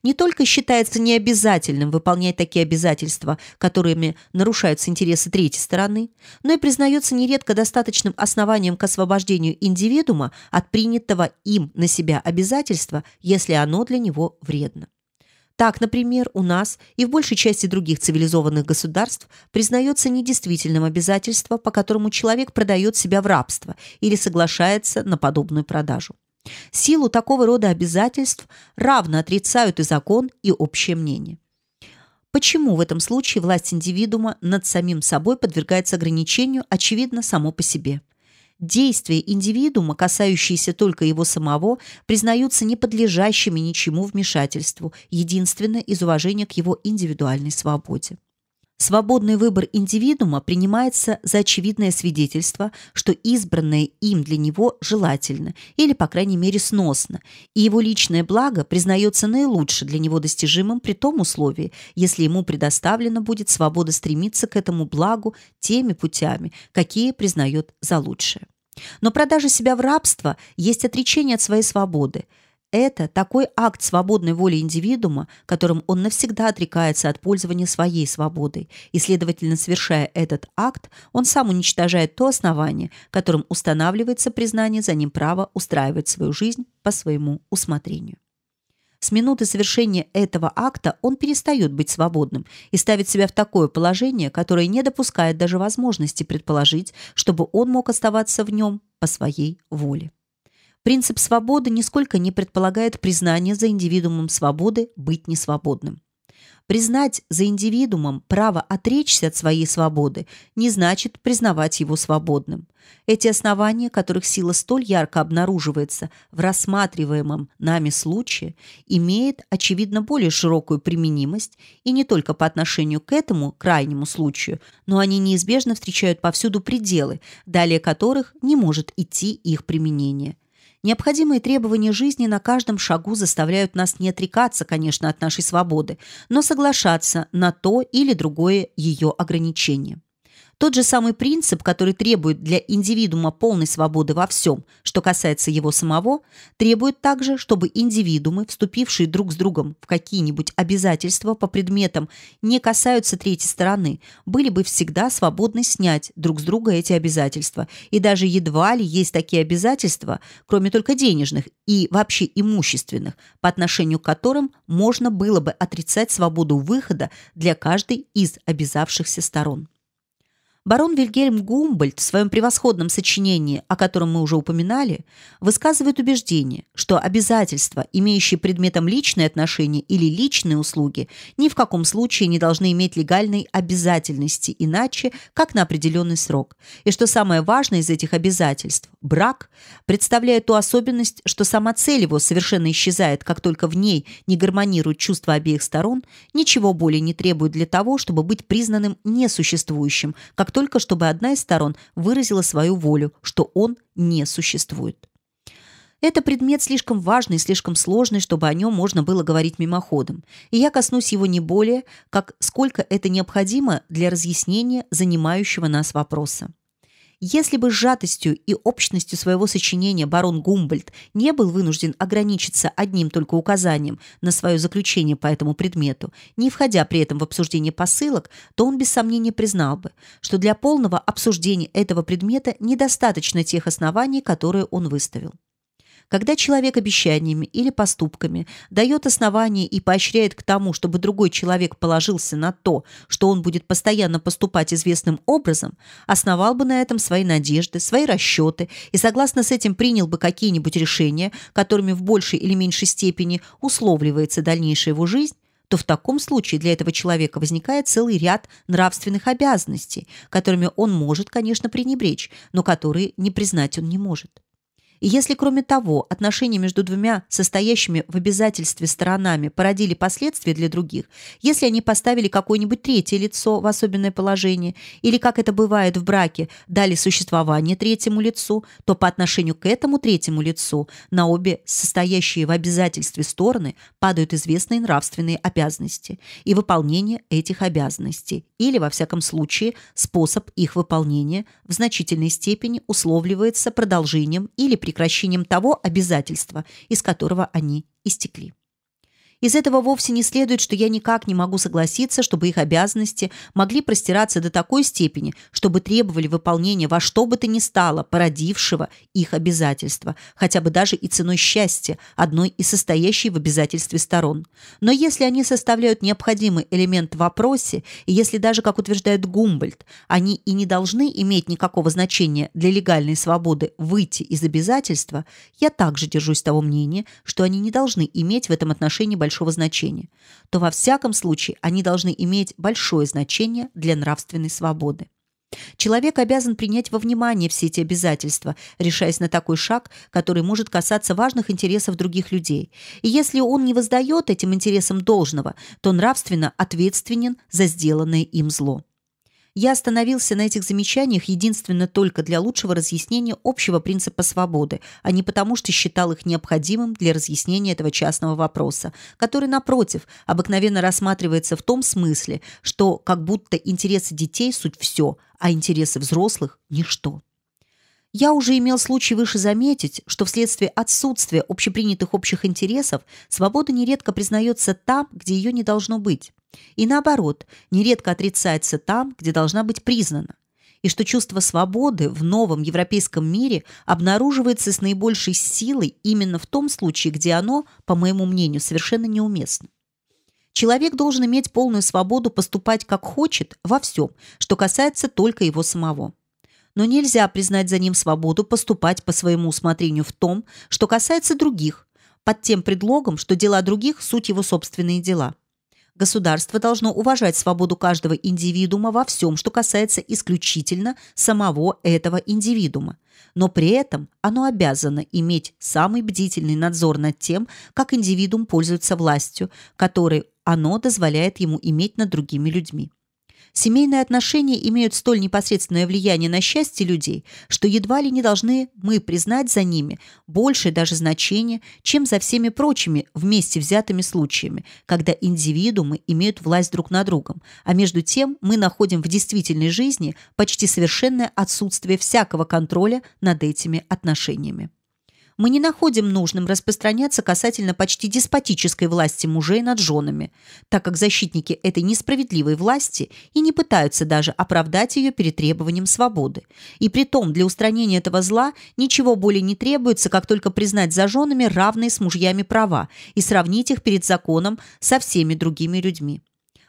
Не только считается необязательным выполнять такие обязательства, которыми нарушаются интересы третьей стороны, но и признается нередко достаточным основанием к освобождению индивидуума от принятого им на себя обязательства, если оно для него вредно. Так, например, у нас и в большей части других цивилизованных государств признается недействительным обязательство, по которому человек продает себя в рабство или соглашается на подобную продажу. Силу такого рода обязательств равно отрицают и закон, и общее мнение. Почему в этом случае власть индивидуума над самим собой подвергается ограничению, очевидно, само по себе – Действия индивидуума, касающиеся только его самого, признаются неподлежащими ничему вмешательству, единственно из уважения к его индивидуальной свободе. Свободный выбор индивидуума принимается за очевидное свидетельство, что избранное им для него желательно или, по крайней мере, сносно, и его личное благо признается наилучше для него достижимым при том условии, если ему предоставлена будет свобода стремиться к этому благу теми путями, какие признает за лучшее. Но продажа себя в рабство есть отречение от своей свободы. Это такой акт свободной воли индивидуума, которым он навсегда отрекается от пользования своей свободой, и, следовательно, совершая этот акт, он сам уничтожает то основание, которым устанавливается признание за ним права устраивать свою жизнь по своему усмотрению. С минуты совершения этого акта он перестает быть свободным и ставит себя в такое положение, которое не допускает даже возможности предположить, чтобы он мог оставаться в нем по своей воле. Принцип свободы нисколько не предполагает признание за индивидуумом свободы быть несвободным. Признать за индивидуумом право отречься от своей свободы не значит признавать его свободным. Эти основания, которых сила столь ярко обнаруживается в рассматриваемом нами случае, имеют, очевидно, более широкую применимость и не только по отношению к этому крайнему случаю, но они неизбежно встречают повсюду пределы, далее которых не может идти их применение. Необходимые требования жизни на каждом шагу заставляют нас не отрекаться, конечно, от нашей свободы, но соглашаться на то или другое ее ограничение. Тот же самый принцип, который требует для индивидуума полной свободы во всем, что касается его самого, требует также, чтобы индивидуумы, вступившие друг с другом в какие-нибудь обязательства по предметам, не касаются третьей стороны, были бы всегда свободны снять друг с друга эти обязательства. И даже едва ли есть такие обязательства, кроме только денежных и вообще имущественных, по отношению к которым можно было бы отрицать свободу выхода для каждой из обязавшихся сторон. Барон Вильгельм Гумбольд в своем превосходном сочинении, о котором мы уже упоминали, высказывает убеждение, что обязательства, имеющие предметом личные отношения или личные услуги, ни в каком случае не должны иметь легальной обязательности иначе, как на определенный срок, и что самое важное из этих обязательств – брак, представляет ту особенность, что сама цель его совершенно исчезает, как только в ней не гармонируют чувства обеих сторон, ничего более не требует для того, чтобы быть признанным несуществующим, как только чтобы одна из сторон выразила свою волю, что он не существует. Это предмет слишком важный слишком сложный, чтобы о нем можно было говорить мимоходом, и я коснусь его не более, как сколько это необходимо для разъяснения занимающего нас вопроса. Если бы сжатостью и общностью своего сочинения барон Гумбольд не был вынужден ограничиться одним только указанием на свое заключение по этому предмету, не входя при этом в обсуждение посылок, то он без сомнения признал бы, что для полного обсуждения этого предмета недостаточно тех оснований, которые он выставил. Когда человек обещаниями или поступками дает основания и поощряет к тому, чтобы другой человек положился на то, что он будет постоянно поступать известным образом, основал бы на этом свои надежды, свои расчеты и согласно с этим принял бы какие-нибудь решения, которыми в большей или меньшей степени условливается дальнейшая его жизнь, то в таком случае для этого человека возникает целый ряд нравственных обязанностей, которыми он может, конечно, пренебречь, но которые не признать он не может. И если, кроме того, отношения между двумя состоящими в обязательстве сторонами породили последствия для других, если они поставили какое-нибудь третье лицо в особенное положение, или, как это бывает в браке, дали существование третьему лицу, то по отношению к этому третьему лицу на обе состоящие в обязательстве стороны падают известные нравственные обязанности и выполнение этих обязанностей, или, во всяком случае, способ их выполнения в значительной степени условливается продолжением или прекращением прекращением того обязательства, из которого они истекли. Из этого вовсе не следует, что я никак не могу согласиться, чтобы их обязанности могли простираться до такой степени, чтобы требовали выполнения во что бы то ни стало породившего их обязательства, хотя бы даже и ценой счастья одной из состоящей в обязательстве сторон. Но если они составляют необходимый элемент в вопросе, и если даже, как утверждает Гумбольд, они и не должны иметь никакого значения для легальной свободы выйти из обязательства, я также держусь того мнения, что они не должны иметь в этом отношении большого большого значения, то во всяком случае они должны иметь большое значение для нравственной свободы. Человек обязан принять во внимание все эти обязательства, решаясь на такой шаг, который может касаться важных интересов других людей. И если он не воздает этим интересам должного, то нравственно ответственен за сделанное им зло. Я остановился на этих замечаниях единственно только для лучшего разъяснения общего принципа свободы, а не потому, что считал их необходимым для разъяснения этого частного вопроса, который, напротив, обыкновенно рассматривается в том смысле, что как будто интересы детей – суть все, а интересы взрослых – ничто. Я уже имел случай выше заметить, что вследствие отсутствия общепринятых общих интересов свобода нередко признается там, где ее не должно быть. И наоборот, нередко отрицается там, где должна быть признана. И что чувство свободы в новом европейском мире обнаруживается с наибольшей силой именно в том случае, где оно, по моему мнению, совершенно неуместно. Человек должен иметь полную свободу поступать как хочет во всем, что касается только его самого но нельзя признать за ним свободу поступать по своему усмотрению в том, что касается других, под тем предлогом, что дела других – суть его собственные дела. Государство должно уважать свободу каждого индивидуума во всем, что касается исключительно самого этого индивидуума. Но при этом оно обязано иметь самый бдительный надзор над тем, как индивидуум пользуется властью, которой оно дозволяет ему иметь над другими людьми. Семейные отношения имеют столь непосредственное влияние на счастье людей, что едва ли не должны мы признать за ними большее даже значение, чем за всеми прочими вместе взятыми случаями, когда индивидуумы имеют власть друг над другом, а между тем мы находим в действительной жизни почти совершенное отсутствие всякого контроля над этими отношениями мы не находим нужным распространяться касательно почти деспотической власти мужей над женами, так как защитники этой несправедливой власти и не пытаются даже оправдать ее перед требованием свободы. И при том для устранения этого зла ничего более не требуется, как только признать за женами равные с мужьями права и сравнить их перед законом со всеми другими людьми.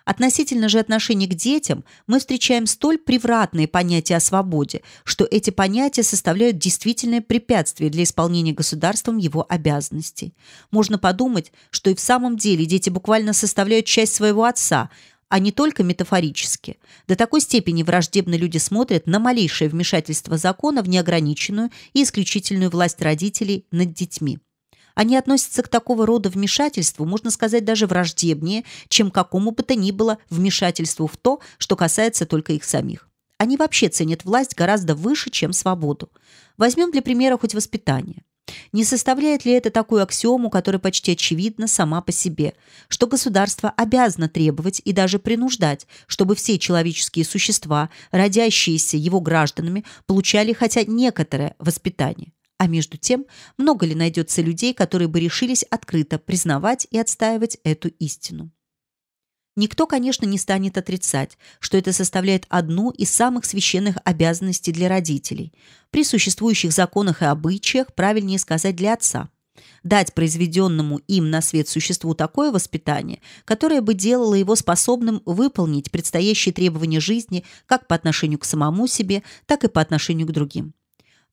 Относительно же отношений к детям мы встречаем столь превратные понятия о свободе, что эти понятия составляют действительное препятствие для исполнения государством его обязанностей. Можно подумать, что и в самом деле дети буквально составляют часть своего отца, а не только метафорически. До такой степени враждебно люди смотрят на малейшее вмешательство закона в неограниченную и исключительную власть родителей над детьми. Они относятся к такого рода вмешательству, можно сказать, даже враждебнее, чем какому бы то ни было вмешательству в то, что касается только их самих. Они вообще ценят власть гораздо выше, чем свободу. Возьмем для примера хоть воспитание. Не составляет ли это такую аксиому, которая почти очевидна сама по себе, что государство обязано требовать и даже принуждать, чтобы все человеческие существа, родящиеся его гражданами, получали хотя некоторое воспитание? А между тем, много ли найдется людей, которые бы решились открыто признавать и отстаивать эту истину? Никто, конечно, не станет отрицать, что это составляет одну из самых священных обязанностей для родителей. При существующих законах и обычаях, правильнее сказать, для отца. Дать произведенному им на свет существу такое воспитание, которое бы делало его способным выполнить предстоящие требования жизни как по отношению к самому себе, так и по отношению к другим.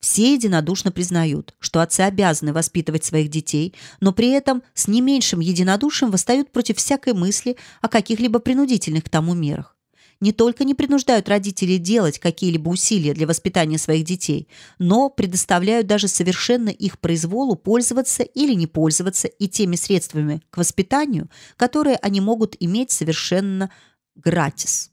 Все единодушно признают, что отцы обязаны воспитывать своих детей, но при этом с не меньшим единодушием восстают против всякой мысли о каких-либо принудительных к тому мерах. Не только не принуждают родителей делать какие-либо усилия для воспитания своих детей, но предоставляют даже совершенно их произволу пользоваться или не пользоваться и теми средствами к воспитанию, которые они могут иметь совершенно gratis.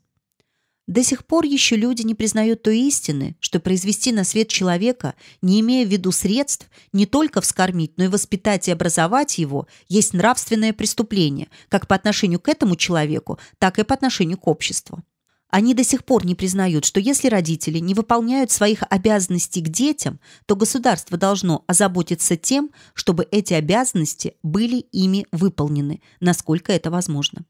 До сих пор еще люди не признают той истины, что произвести на свет человека, не имея в виду средств, не только вскормить, но и воспитать и образовать его, есть нравственное преступление, как по отношению к этому человеку, так и по отношению к обществу. Они до сих пор не признают, что если родители не выполняют своих обязанностей к детям, то государство должно озаботиться тем, чтобы эти обязанности были ими выполнены, насколько это возможно.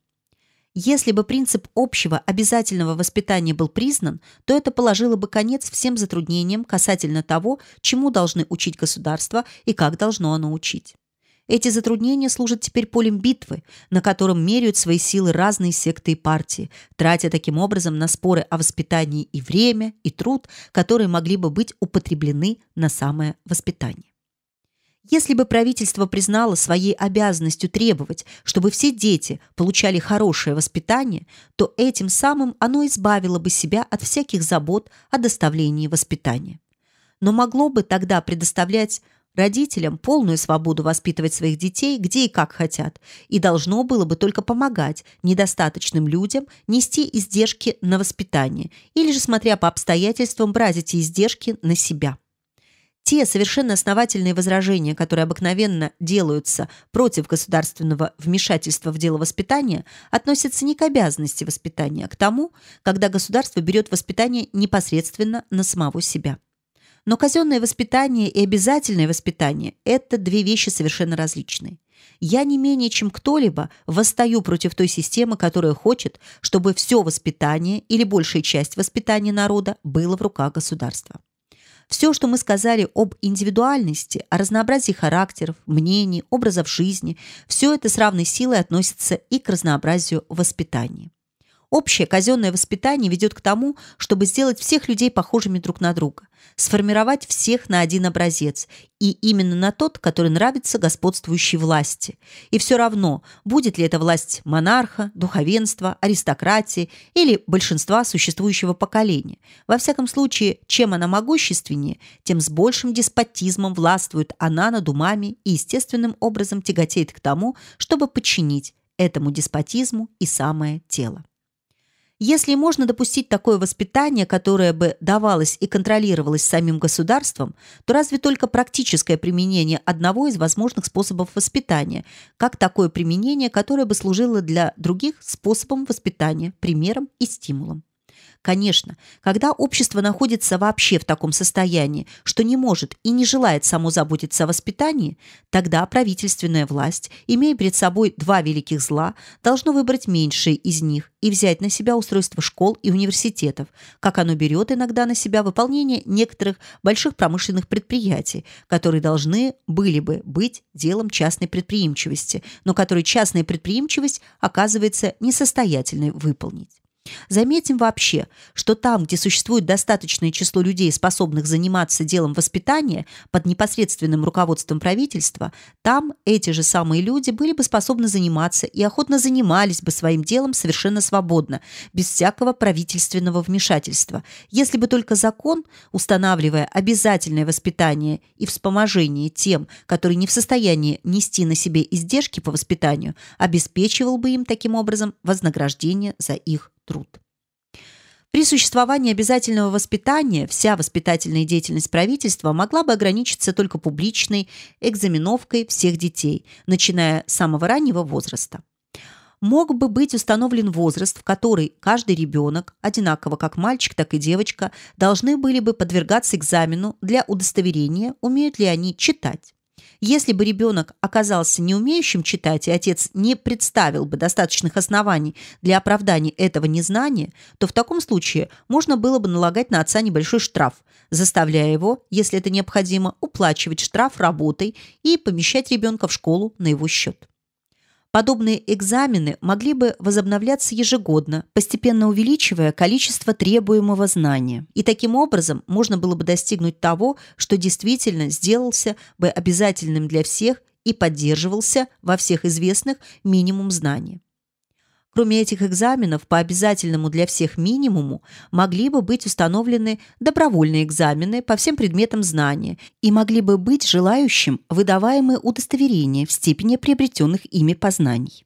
Если бы принцип общего обязательного воспитания был признан, то это положило бы конец всем затруднениям касательно того, чему должны учить государство и как должно оно учить. Эти затруднения служат теперь полем битвы, на котором меряют свои силы разные секты и партии, тратя таким образом на споры о воспитании и время, и труд, которые могли бы быть употреблены на самое воспитание. Если бы правительство признало своей обязанностью требовать, чтобы все дети получали хорошее воспитание, то этим самым оно избавило бы себя от всяких забот о доставлении воспитания. Но могло бы тогда предоставлять родителям полную свободу воспитывать своих детей где и как хотят, и должно было бы только помогать недостаточным людям нести издержки на воспитание или же, смотря по обстоятельствам, брать эти издержки на себя. Те совершенно основательные возражения, которые обыкновенно делаются против государственного вмешательства в дело воспитания, относятся не к обязанности воспитания, а к тому, когда государство берет воспитание непосредственно на самого себя. Но казенное воспитание и обязательное воспитание – это две вещи совершенно различные. Я не менее чем кто-либо восстаю против той системы, которая хочет, чтобы все воспитание или большая часть воспитания народа было в руках государства. Все, что мы сказали об индивидуальности, о разнообразии характеров, мнений, образов жизни, все это с равной силой относится и к разнообразию воспитания. Общее казенное воспитание ведет к тому, чтобы сделать всех людей похожими друг на друга, сформировать всех на один образец, и именно на тот, который нравится господствующей власти. И все равно, будет ли это власть монарха, духовенства, аристократии или большинства существующего поколения. Во всяком случае, чем она могущественнее, тем с большим деспотизмом властвует она над умами и естественным образом тяготеет к тому, чтобы подчинить этому деспотизму и самое тело. Если можно допустить такое воспитание, которое бы давалось и контролировалось самим государством, то разве только практическое применение одного из возможных способов воспитания, как такое применение, которое бы служило для других способом воспитания, примером и стимулом. Конечно, когда общество находится вообще в таком состоянии, что не может и не желает само заботиться о воспитании, тогда правительственная власть, имея перед собой два великих зла, должно выбрать меньшее из них и взять на себя устройство школ и университетов, как оно берет иногда на себя выполнение некоторых больших промышленных предприятий, которые должны были бы быть делом частной предприимчивости, но которые частная предприимчивость оказывается несостоятельной выполнить. Заметим вообще, что там, где существует достаточное число людей, способных заниматься делом воспитания под непосредственным руководством правительства, там эти же самые люди были бы способны заниматься и охотно занимались бы своим делом совершенно свободно, без всякого правительственного вмешательства, если бы только закон, устанавливая обязательное воспитание и вспоможение тем, которые не в состоянии нести на себе издержки по воспитанию, обеспечивал бы им таким образом вознаграждение за их труд. При существовании обязательного воспитания вся воспитательная деятельность правительства могла бы ограничиться только публичной экзаменовкой всех детей, начиная с самого раннего возраста. Мог бы быть установлен возраст, в который каждый ребенок, одинаково как мальчик, так и девочка, должны были бы подвергаться экзамену для удостоверения, умеют ли они читать. Если бы ребенок оказался не умеющим читать, и отец не представил бы достаточных оснований для оправдания этого незнания, то в таком случае можно было бы налагать на отца небольшой штраф, заставляя его, если это необходимо, уплачивать штраф работой и помещать ребенка в школу на его счет. Подобные экзамены могли бы возобновляться ежегодно, постепенно увеличивая количество требуемого знания. И таким образом можно было бы достигнуть того, что действительно сделался бы обязательным для всех и поддерживался во всех известных минимум знаний. Кроме этих экзаменов, по обязательному для всех минимуму могли бы быть установлены добровольные экзамены по всем предметам знания и могли бы быть желающим выдаваемые удостоверения в степени приобретенных ими познаний.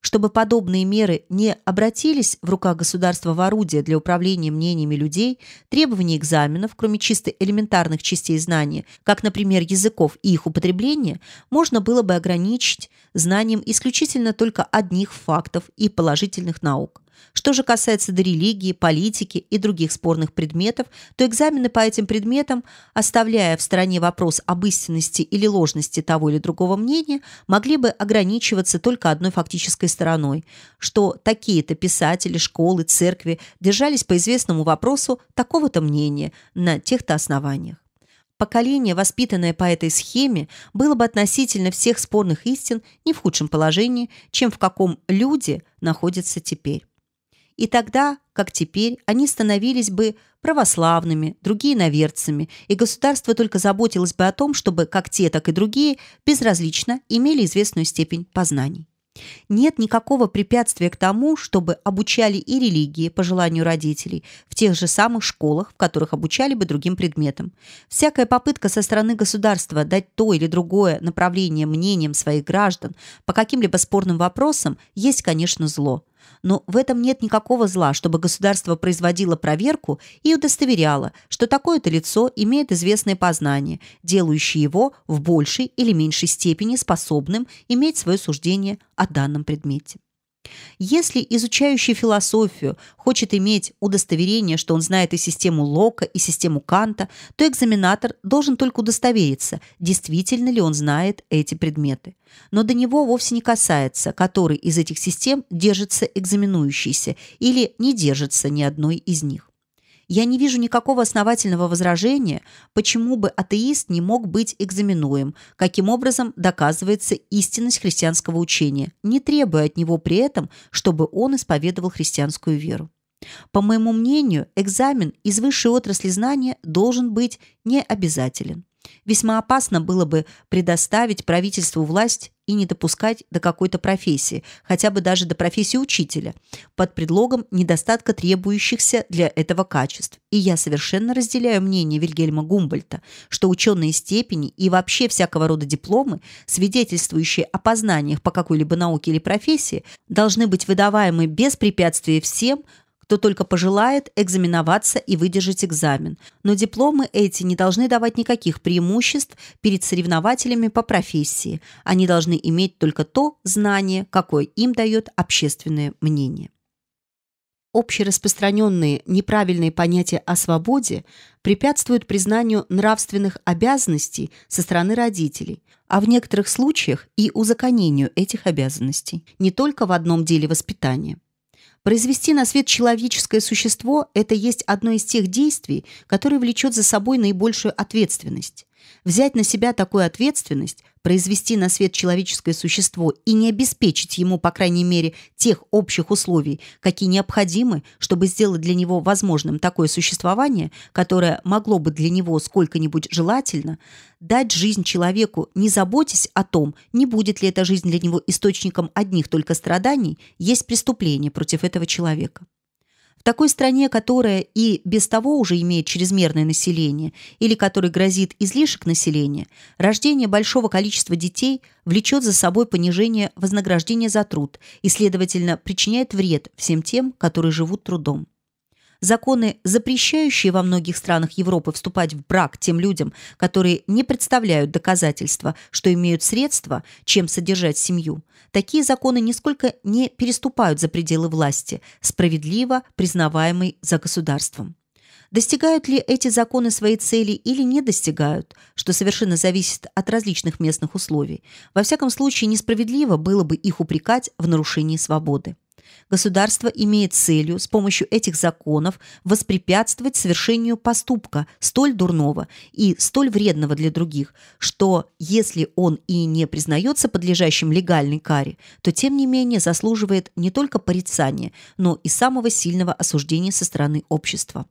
Чтобы подобные меры не обратились в руках государства в орудие для управления мнениями людей, требования экзаменов, кроме чисто элементарных частей знания, как, например, языков и их употребления, можно было бы ограничить знанием исключительно только одних фактов и положительных наук. Что же касается до религии, политики и других спорных предметов, то экзамены по этим предметам, оставляя в стороне вопрос об истинности или ложности того или другого мнения, могли бы ограничиваться только одной фактической стороной, что такие-то писатели, школы, церкви держались по известному вопросу такого-то мнения на тех-то основаниях. Поколение, воспитанное по этой схеме, было бы относительно всех спорных истин не в худшем положении, чем в каком люди находятся теперь. И тогда, как теперь, они становились бы православными, другие наверцами, и государство только заботилось бы о том, чтобы как те, так и другие безразлично имели известную степень познаний. Нет никакого препятствия к тому, чтобы обучали и религии по желанию родителей в тех же самых школах, в которых обучали бы другим предметам. Всякая попытка со стороны государства дать то или другое направление мнениям своих граждан по каким-либо спорным вопросам есть, конечно, зло. Но в этом нет никакого зла, чтобы государство производило проверку и удостоверяло, что такое-то лицо имеет известное познание, делающее его в большей или меньшей степени способным иметь свое суждение о данном предмете. Если изучающий философию хочет иметь удостоверение, что он знает и систему Лока, и систему Канта, то экзаменатор должен только удостовериться, действительно ли он знает эти предметы. Но до него вовсе не касается, который из этих систем держится экзаменующийся или не держится ни одной из них. Я не вижу никакого основательного возражения, почему бы атеист не мог быть экзаменуем, каким образом доказывается истинность христианского учения, не требуя от него при этом, чтобы он исповедовал христианскую веру. По моему мнению, экзамен из высшей отрасли знания должен быть не обязателен. Весьма опасно было бы предоставить правительству власть и не допускать до какой-то профессии, хотя бы даже до профессии учителя, под предлогом недостатка требующихся для этого качеств. И я совершенно разделяю мнение Вильгельма Гумбольта, что ученые степени и вообще всякого рода дипломы, свидетельствующие о познаниях по какой-либо науке или профессии, должны быть выдаваемы без препятствия всем, кто только пожелает экзаменоваться и выдержать экзамен. Но дипломы эти не должны давать никаких преимуществ перед соревнователями по профессии. Они должны иметь только то знание, какое им дает общественное мнение. Общераспространенные неправильные понятия о свободе препятствуют признанию нравственных обязанностей со стороны родителей, а в некоторых случаях и узаконению этих обязанностей, не только в одном деле воспитания. Произвести на свет человеческое существо – это есть одно из тех действий, которое влечет за собой наибольшую ответственность. Взять на себя такую ответственность, произвести на свет человеческое существо и не обеспечить ему, по крайней мере, тех общих условий, какие необходимы, чтобы сделать для него возможным такое существование, которое могло бы для него сколько-нибудь желательно, дать жизнь человеку, не заботясь о том, не будет ли эта жизнь для него источником одних только страданий, есть преступление против этого человека. В такой стране, которая и без того уже имеет чрезмерное население или которой грозит излишек населения, рождение большого количества детей влечет за собой понижение вознаграждения за труд и, следовательно, причиняет вред всем тем, которые живут трудом. Законы, запрещающие во многих странах Европы вступать в брак тем людям, которые не представляют доказательства, что имеют средства, чем содержать семью, такие законы нисколько не переступают за пределы власти, справедливо признаваемой за государством. Достигают ли эти законы своей цели или не достигают, что совершенно зависит от различных местных условий. Во всяком случае, несправедливо было бы их упрекать в нарушении свободы. Государство имеет целью с помощью этих законов воспрепятствовать совершению поступка столь дурного и столь вредного для других, что если он и не признается подлежащим легальной каре, то тем не менее заслуживает не только порицания, но и самого сильного осуждения со стороны общества.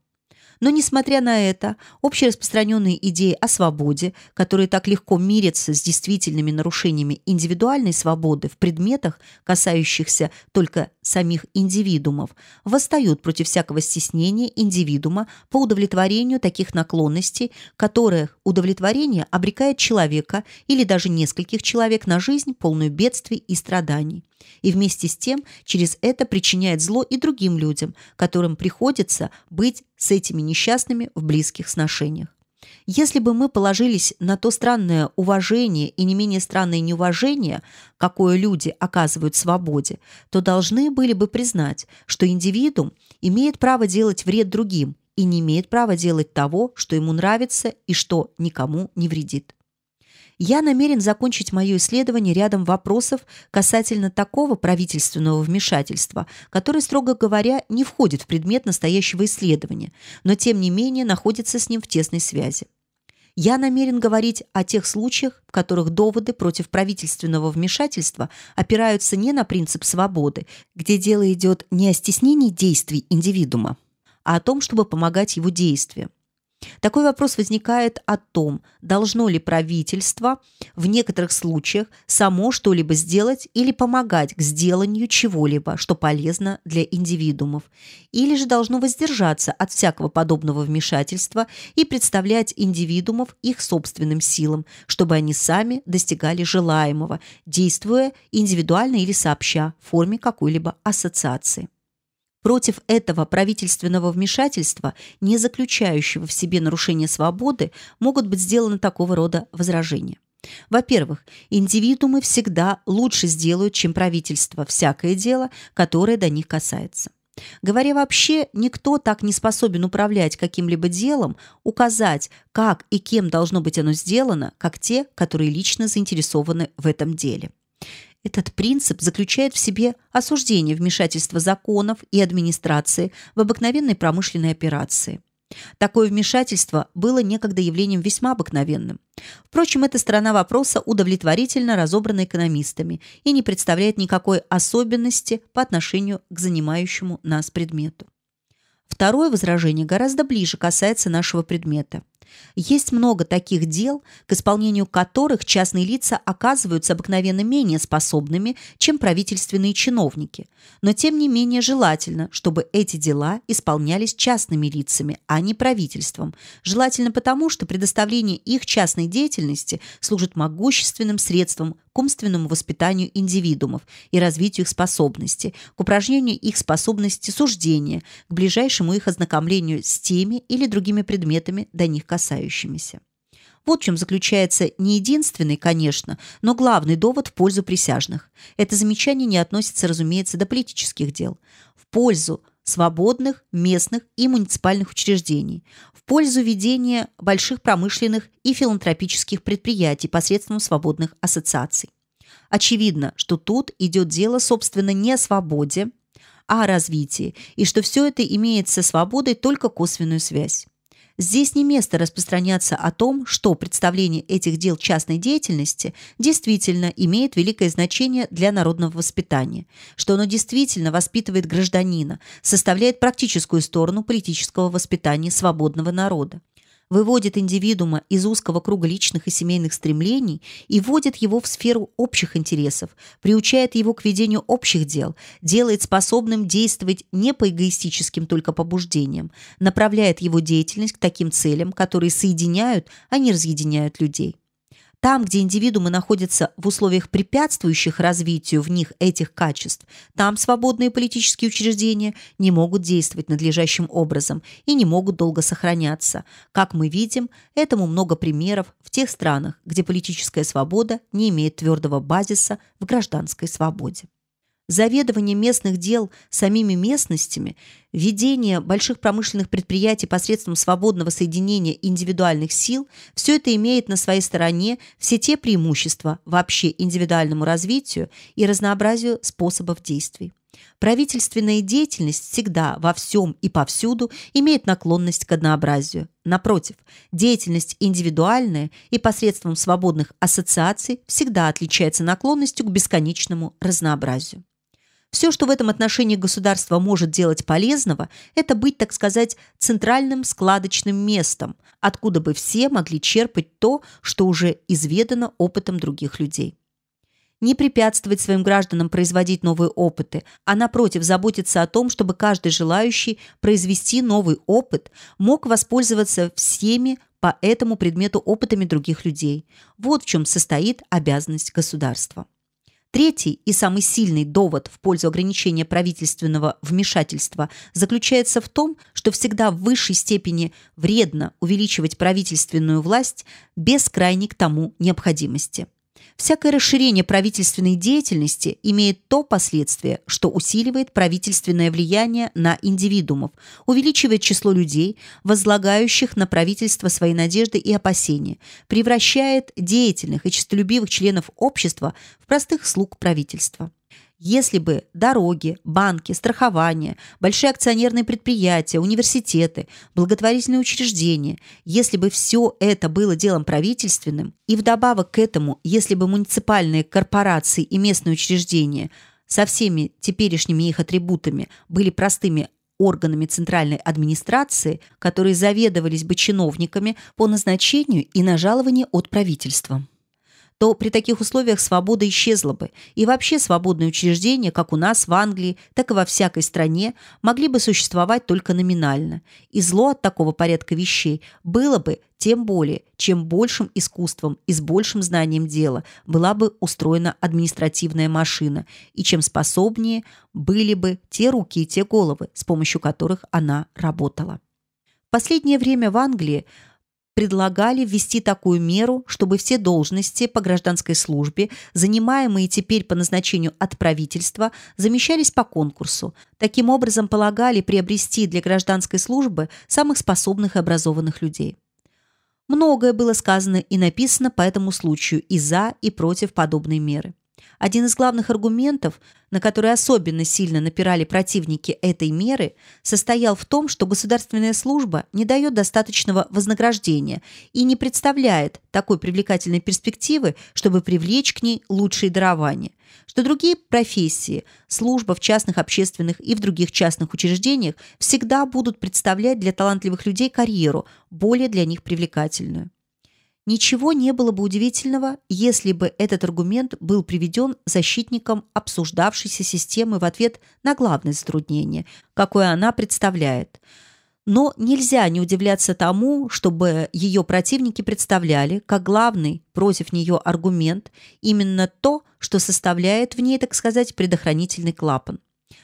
Но, несмотря на это, общераспространенные идеи о свободе, которые так легко мирятся с действительными нарушениями индивидуальной свободы в предметах, касающихся только самих индивидуумов, восстают против всякого стеснения индивидуума по удовлетворению таких наклонностей, которых удовлетворение обрекает человека или даже нескольких человек на жизнь, полную бедствий и страданий. И вместе с тем через это причиняет зло и другим людям, которым приходится быть с этими несчастными в близких сношениях. Если бы мы положились на то странное уважение и не менее странное неуважение, какое люди оказывают свободе, то должны были бы признать, что индивидуум имеет право делать вред другим и не имеет права делать того, что ему нравится и что никому не вредит. Я намерен закончить мое исследование рядом вопросов касательно такого правительственного вмешательства, который, строго говоря, не входит в предмет настоящего исследования, но тем не менее находится с ним в тесной связи. Я намерен говорить о тех случаях, в которых доводы против правительственного вмешательства опираются не на принцип свободы, где дело идет не о стеснении действий индивидуума, а о том, чтобы помогать его действиям. Такой вопрос возникает о том, должно ли правительство в некоторых случаях само что-либо сделать или помогать к сделанию чего-либо, что полезно для индивидуумов, или же должно воздержаться от всякого подобного вмешательства и представлять индивидуумов их собственным силам, чтобы они сами достигали желаемого, действуя индивидуально или сообща в форме какой-либо ассоциации. Против этого правительственного вмешательства, не заключающего в себе нарушение свободы, могут быть сделаны такого рода возражения. Во-первых, индивидуумы всегда лучше сделают, чем правительство, всякое дело, которое до них касается. Говоря вообще, никто так не способен управлять каким-либо делом, указать, как и кем должно быть оно сделано, как те, которые лично заинтересованы в этом деле. Этот принцип заключает в себе осуждение вмешательства законов и администрации в обыкновенной промышленной операции. Такое вмешательство было некогда явлением весьма обыкновенным. Впрочем, эта сторона вопроса удовлетворительно разобрана экономистами и не представляет никакой особенности по отношению к занимающему нас предмету. Второе возражение гораздо ближе касается нашего предмета. Есть много таких дел, к исполнению которых частные лица оказываются обыкновенно менее способными, чем правительственные чиновники. Но тем не менее желательно, чтобы эти дела исполнялись частными лицами, а не правительством. Желательно потому, что предоставление их частной деятельности служит могущественным средством к умственному воспитанию индивидуумов и развитию их способностей, к упражнению их способности суждения, к ближайшему их ознакомлению с теми или другими предметами, до них касающимися. Вот в чем заключается не единственный, конечно, но главный довод в пользу присяжных. Это замечание не относится, разумеется, до политических дел. В пользу свободных, местных и муниципальных учреждений, в пользу ведения больших промышленных и филантропических предприятий посредством свободных ассоциаций. Очевидно, что тут идет дело, собственно, не о свободе, а о развитии, и что все это имеет со свободой только косвенную связь. Здесь не место распространяться о том, что представление этих дел частной деятельности действительно имеет великое значение для народного воспитания, что оно действительно воспитывает гражданина, составляет практическую сторону политического воспитания свободного народа выводит индивидуума из узкого круга личных и семейных стремлений и вводит его в сферу общих интересов, приучает его к ведению общих дел, делает способным действовать не по эгоистическим только побуждениям, направляет его деятельность к таким целям, которые соединяют, а не разъединяют людей. Там, где индивидуумы находятся в условиях препятствующих развитию в них этих качеств, там свободные политические учреждения не могут действовать надлежащим образом и не могут долго сохраняться. Как мы видим, этому много примеров в тех странах, где политическая свобода не имеет твердого базиса в гражданской свободе заведование местных дел самими местностями, ведение больших промышленных предприятий посредством свободного соединения индивидуальных сил – все это имеет на своей стороне все те преимущества вообще индивидуальному развитию и разнообразию способов действий. Правительственная деятельность всегда, во всем и повсюду имеет наклонность к однообразию. Напротив, деятельность индивидуальная и посредством свободных ассоциаций всегда отличается наклонностью к бесконечному разнообразию. Все, что в этом отношении государство может делать полезного, это быть, так сказать, центральным складочным местом, откуда бы все могли черпать то, что уже изведано опытом других людей. Не препятствовать своим гражданам производить новые опыты, а напротив заботиться о том, чтобы каждый желающий произвести новый опыт мог воспользоваться всеми по этому предмету опытами других людей. Вот в чем состоит обязанность государства. Третий и самый сильный довод в пользу ограничения правительственного вмешательства заключается в том, что всегда в высшей степени вредно увеличивать правительственную власть без крайней к тому необходимости. Всякое расширение правительственной деятельности имеет то последствие, что усиливает правительственное влияние на индивидуумов, увеличивает число людей, возлагающих на правительство свои надежды и опасения, превращает деятельных и честолюбивых членов общества в простых слуг правительства. Если бы дороги, банки, страхование, большие акционерные предприятия, университеты, благотворительные учреждения, если бы все это было делом правительственным, и вдобавок к этому, если бы муниципальные корпорации и местные учреждения со всеми теперешними их атрибутами были простыми органами центральной администрации, которые заведовались бы чиновниками по назначению и на жалование от правительства то при таких условиях свобода исчезла бы, и вообще свободные учреждения, как у нас в Англии, так и во всякой стране, могли бы существовать только номинально. И зло от такого порядка вещей было бы тем более, чем большим искусством и с большим знанием дела была бы устроена административная машина, и чем способнее были бы те руки и те головы, с помощью которых она работала. В последнее время в Англии предлагали ввести такую меру, чтобы все должности по гражданской службе, занимаемые теперь по назначению от правительства, замещались по конкурсу. Таким образом, полагали приобрести для гражданской службы самых способных и образованных людей. Многое было сказано и написано по этому случаю и за, и против подобной меры. Один из главных аргументов, на который особенно сильно напирали противники этой меры, состоял в том, что государственная служба не дает достаточного вознаграждения и не представляет такой привлекательной перспективы, чтобы привлечь к ней лучшие дарования, что другие профессии, служба в частных общественных и в других частных учреждениях всегда будут представлять для талантливых людей карьеру, более для них привлекательную. Ничего не было бы удивительного, если бы этот аргумент был приведен защитником обсуждавшейся системы в ответ на главное затруднение, какое она представляет. Но нельзя не удивляться тому, чтобы ее противники представляли как главный против нее аргумент именно то, что составляет в ней, так сказать, предохранительный клапан.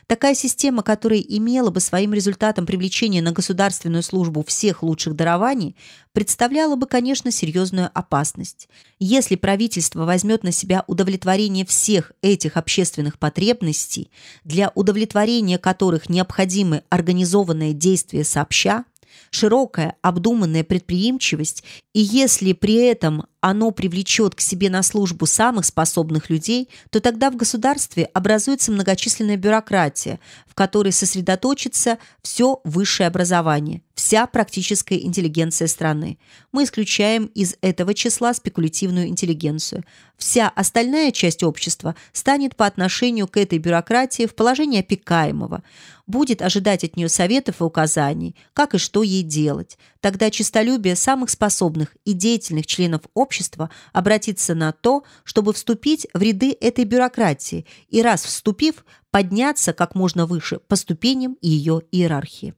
Такая система, которая имела бы своим результатом привлечение на государственную службу всех лучших дарований, представляла бы, конечно, серьезную опасность. Если правительство возьмет на себя удовлетворение всех этих общественных потребностей, для удовлетворения которых необходимы организованные действия сообща, широкая обдуманная предприимчивость, и если при этом оно привлечет к себе на службу самых способных людей, то тогда в государстве образуется многочисленная бюрократия, в которой сосредоточится все высшее образование, вся практическая интеллигенция страны. Мы исключаем из этого числа спекулятивную интеллигенцию. Вся остальная часть общества станет по отношению к этой бюрократии в положении опекаемого, будет ожидать от нее советов и указаний, как и что ей делать. Тогда честолюбие самых способных и деятельных членов общества обратится на то, чтобы вступить в ряды этой бюрократии и, раз вступив, подняться как можно выше по ступеням ее иерархии.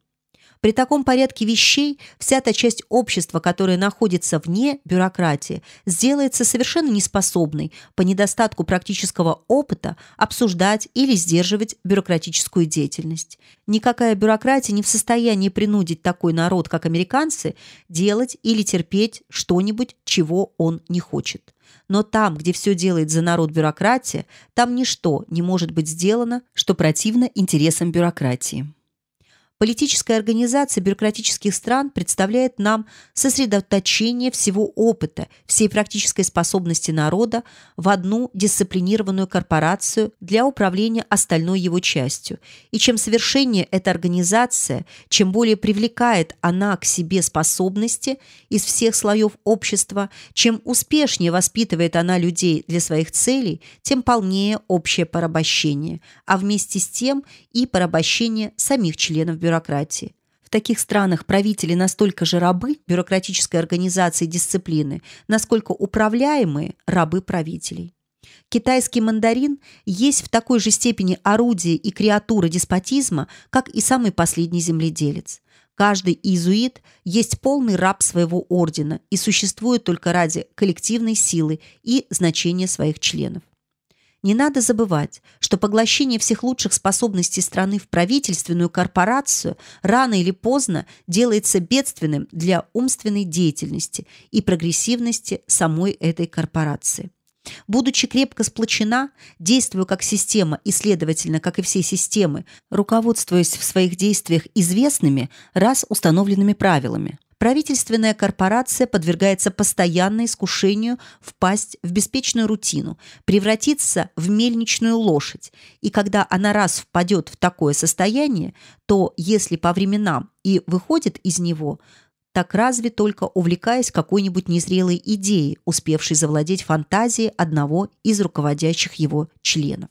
При таком порядке вещей вся та часть общества, которая находится вне бюрократии, сделается совершенно неспособной по недостатку практического опыта обсуждать или сдерживать бюрократическую деятельность. Никакая бюрократия не в состоянии принудить такой народ, как американцы, делать или терпеть что-нибудь, чего он не хочет. Но там, где все делает за народ бюрократия, там ничто не может быть сделано, что противно интересам бюрократии. Политическая организация бюрократических стран представляет нам сосредоточение всего опыта, всей практической способности народа в одну дисциплинированную корпорацию для управления остальной его частью. И чем совершеннее эта организация, чем более привлекает она к себе способности из всех слоев общества, чем успешнее воспитывает она людей для своих целей, тем полнее общее порабощение, а вместе с тем и порабощение самих членов бюрократии бюрократии. В таких странах правители настолько же рабы бюрократической организации дисциплины, насколько управляемые рабы правителей. Китайский мандарин есть в такой же степени орудие и креатура деспотизма, как и самый последний земледелец. Каждый иезуит есть полный раб своего ордена и существует только ради коллективной силы и значения своих членов. Не надо забывать, что поглощение всех лучших способностей страны в правительственную корпорацию рано или поздно делается бедственным для умственной деятельности и прогрессивности самой этой корпорации. Будучи крепко сплочена, действуя как система и, следовательно, как и все системы, руководствуясь в своих действиях известными, раз установленными правилами, правительственная корпорация подвергается постоянно искушению впасть в беспечную рутину, превратиться в мельничную лошадь. И когда она раз впадет в такое состояние, то если по временам и выходит из него, так разве только увлекаясь какой-нибудь незрелой идеей, успевшей завладеть фантазией одного из руководящих его членов.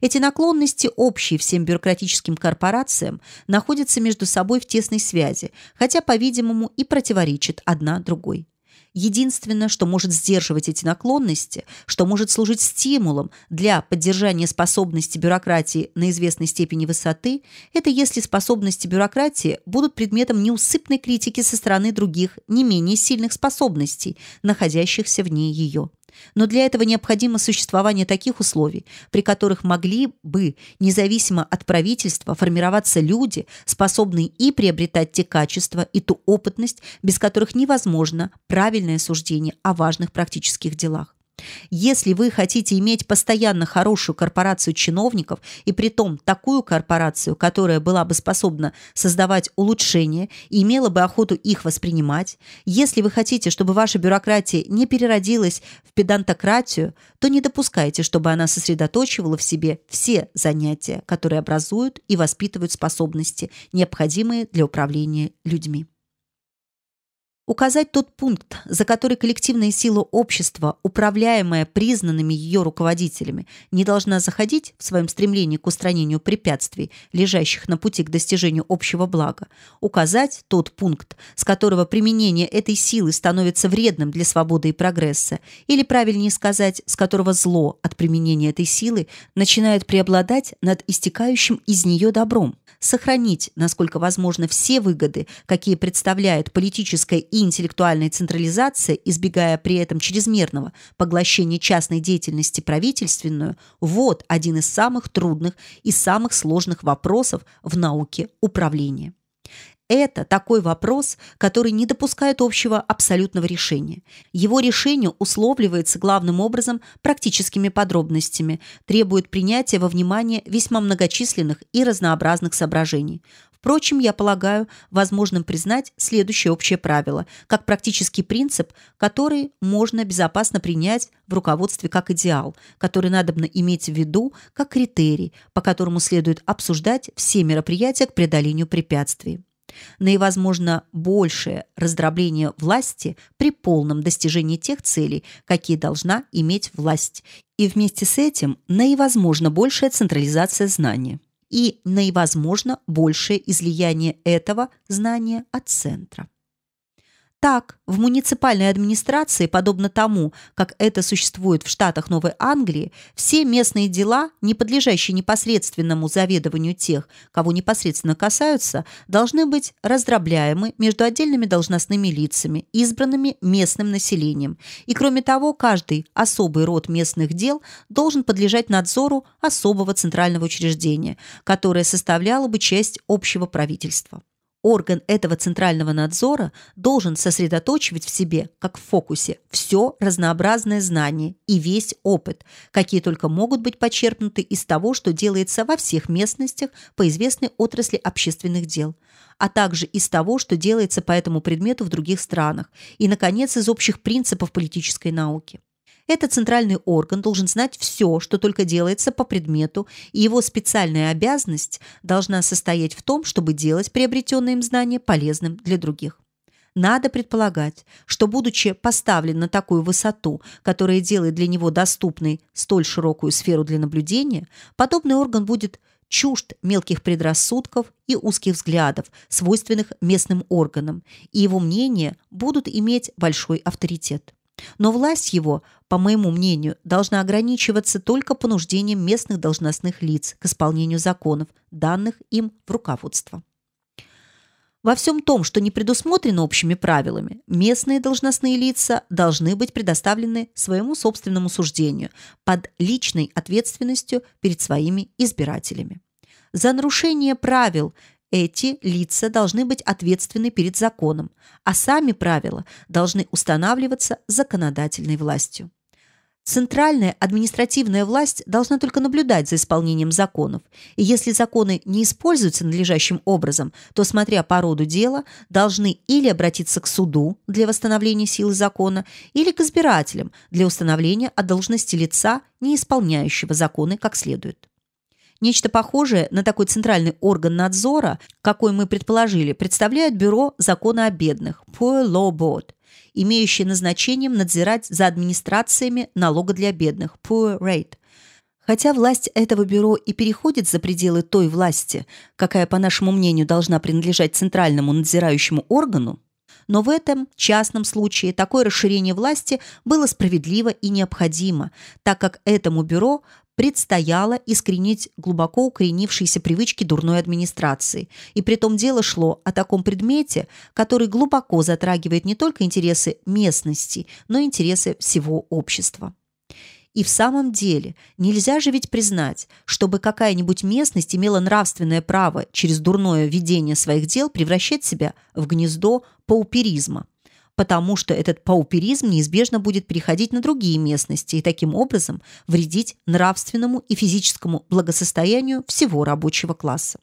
Эти наклонности, общие всем бюрократическим корпорациям, находятся между собой в тесной связи, хотя, по-видимому, и противоречат одна другой. Единственное, что может сдерживать эти наклонности, что может служить стимулом для поддержания способности бюрократии на известной степени высоты, это если способности бюрократии будут предметом неусыпной критики со стороны других, не менее сильных способностей, находящихся вне ее. Но для этого необходимо существование таких условий, при которых могли бы, независимо от правительства, формироваться люди, способные и приобретать те качества и ту опытность, без которых невозможно правильное суждение о важных практических делах. Если вы хотите иметь постоянно хорошую корпорацию чиновников и при том такую корпорацию, которая была бы способна создавать улучшения и имела бы охоту их воспринимать, если вы хотите, чтобы ваша бюрократия не переродилась в педантократию, то не допускайте, чтобы она сосредоточивала в себе все занятия, которые образуют и воспитывают способности, необходимые для управления людьми. Указать тот пункт, за который коллективная сила общества, управляемая признанными ее руководителями, не должна заходить в своем стремлении к устранению препятствий, лежащих на пути к достижению общего блага. Указать тот пункт, с которого применение этой силы становится вредным для свободы и прогресса, или, правильнее сказать, с которого зло от применения этой силы начинает преобладать над истекающим из нее добром сохранить, насколько возможно, все выгоды, какие представляет политическая и интеллектуальная централизация, избегая при этом чрезмерного поглощения частной деятельности правительственную, вот один из самых трудных и самых сложных вопросов в науке управления. Это такой вопрос, который не допускает общего абсолютного решения. Его решение условливается главным образом практическими подробностями, требует принятия во внимание весьма многочисленных и разнообразных соображений. Впрочем, я полагаю возможным признать следующее общее правило, как практический принцип, который можно безопасно принять в руководстве как идеал, который надобно иметь в виду как критерий, по которому следует обсуждать все мероприятия к преодолению препятствий. Наивозможно большее раздробление власти при полном достижении тех целей, какие должна иметь власть, и вместе с этим наивозможно большая централизация знания и наивозможно большее излияние этого знания от центра. Так, в муниципальной администрации, подобно тому, как это существует в штатах Новой Англии, все местные дела, не подлежащие непосредственному заведованию тех, кого непосредственно касаются, должны быть раздробляемы между отдельными должностными лицами, избранными местным населением. И кроме того, каждый особый род местных дел должен подлежать надзору особого центрального учреждения, которое составляло бы часть общего правительства. Орган этого центрального надзора должен сосредоточивать в себе, как в фокусе, все разнообразное знание и весь опыт, какие только могут быть почерпнуты из того, что делается во всех местностях по известной отрасли общественных дел, а также из того, что делается по этому предмету в других странах, и, наконец, из общих принципов политической науки. Этот центральный орган должен знать все, что только делается по предмету, и его специальная обязанность должна состоять в том, чтобы делать приобретенные им знания полезным для других. Надо предполагать, что, будучи поставлен на такую высоту, которая делает для него доступной столь широкую сферу для наблюдения, подобный орган будет чужд мелких предрассудков и узких взглядов, свойственных местным органам, и его мнения будут иметь большой авторитет. Но власть его, по моему мнению, должна ограничиваться только понуждением местных должностных лиц к исполнению законов, данных им в руководство. Во всем том, что не предусмотрено общими правилами, местные должностные лица должны быть предоставлены своему собственному суждению под личной ответственностью перед своими избирателями. За нарушение правил эти лица должны быть ответственны перед законом, а сами правила должны устанавливаться законодательной властью. Центральная административная власть должна только наблюдать за исполнением законов, и если законы не используются надлежащим образом, то, смотря по роду дела, должны или обратиться к суду для восстановления силы закона, или к избирателям для установления о должности лица, не исполняющего законы как следует. Нечто похожее на такой центральный орган надзора, какой мы предположили, представляет Бюро закона о бедных Poor Law Board, имеющее назначением надзирать за администрациями налога для бедных Poor Rate. Хотя власть этого бюро и переходит за пределы той власти, какая, по нашему мнению, должна принадлежать центральному надзирающему органу, но в этом частном случае такое расширение власти было справедливо и необходимо, так как этому бюро предстояло искоренить глубоко укоренившиеся привычки дурной администрации. И при том дело шло о таком предмете, который глубоко затрагивает не только интересы местности, но и интересы всего общества. И в самом деле, нельзя же ведь признать, чтобы какая-нибудь местность имела нравственное право через дурное ведение своих дел превращать себя в гнездо пауперизма. Потому что этот пауперизм неизбежно будет переходить на другие местности и таким образом вредить нравственному и физическому благосостоянию всего рабочего класса.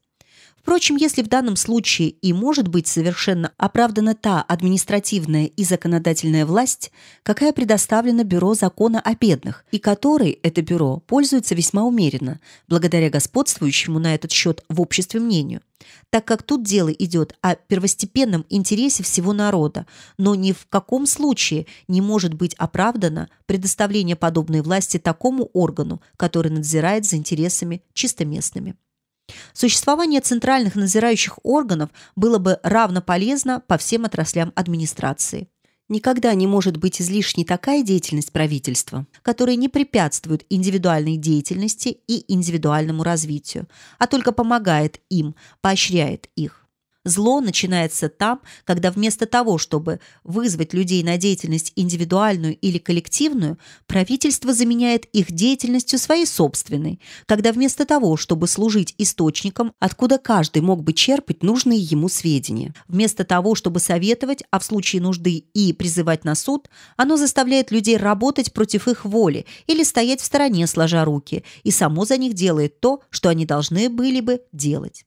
Впрочем, если в данном случае и может быть совершенно оправдана та административная и законодательная власть, какая предоставлена Бюро закона о бедных, и которой это бюро пользуется весьма умеренно, благодаря господствующему на этот счет в обществе мнению, так как тут дело идет о первостепенном интересе всего народа, но ни в каком случае не может быть оправдано предоставление подобной власти такому органу, который надзирает за интересами чисто местными. Существование центральных надзирающих органов было бы равно полезно по всем отраслям администрации. Никогда не может быть излишней такая деятельность правительства, которая не препятствует индивидуальной деятельности и индивидуальному развитию, а только помогает им, поощряет их. Зло начинается там, когда вместо того, чтобы вызвать людей на деятельность индивидуальную или коллективную, правительство заменяет их деятельностью своей собственной, когда вместо того, чтобы служить источником, откуда каждый мог бы черпать нужные ему сведения, вместо того, чтобы советовать, а в случае нужды и призывать на суд, оно заставляет людей работать против их воли или стоять в стороне, сложа руки, и само за них делает то, что они должны были бы делать.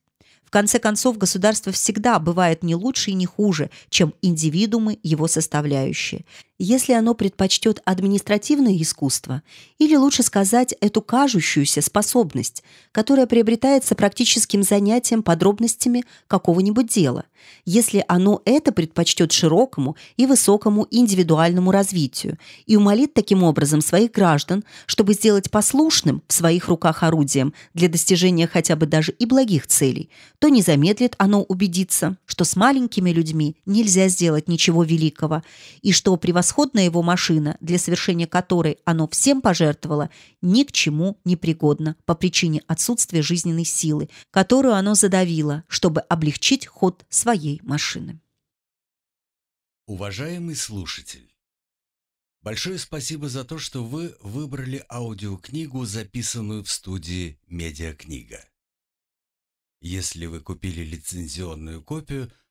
В конце концов, государство всегда бывает не лучше и не хуже, чем индивидуумы его составляющие если оно предпочтет административное искусство, или лучше сказать, эту кажущуюся способность, которая приобретается практическим занятием подробностями какого-нибудь дела, если оно это предпочтет широкому и высокому индивидуальному развитию и умолит таким образом своих граждан, чтобы сделать послушным в своих руках орудием для достижения хотя бы даже и благих целей, то не замедлит оно убедиться, что с маленькими людьми нельзя сделать ничего великого и что превосходство превосходная его машина, для совершения которой оно всем пожертвовало, ни к чему не пригодна по причине отсутствия жизненной силы, которую оно задавило, чтобы облегчить ход своей машины. Уважаемый слушатель, большое спасибо за то, что вы выбрали аудиокнигу, записанную в студии «Медиакнига». Если вы купили лицензионную копию –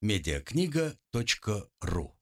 медиакнига.ру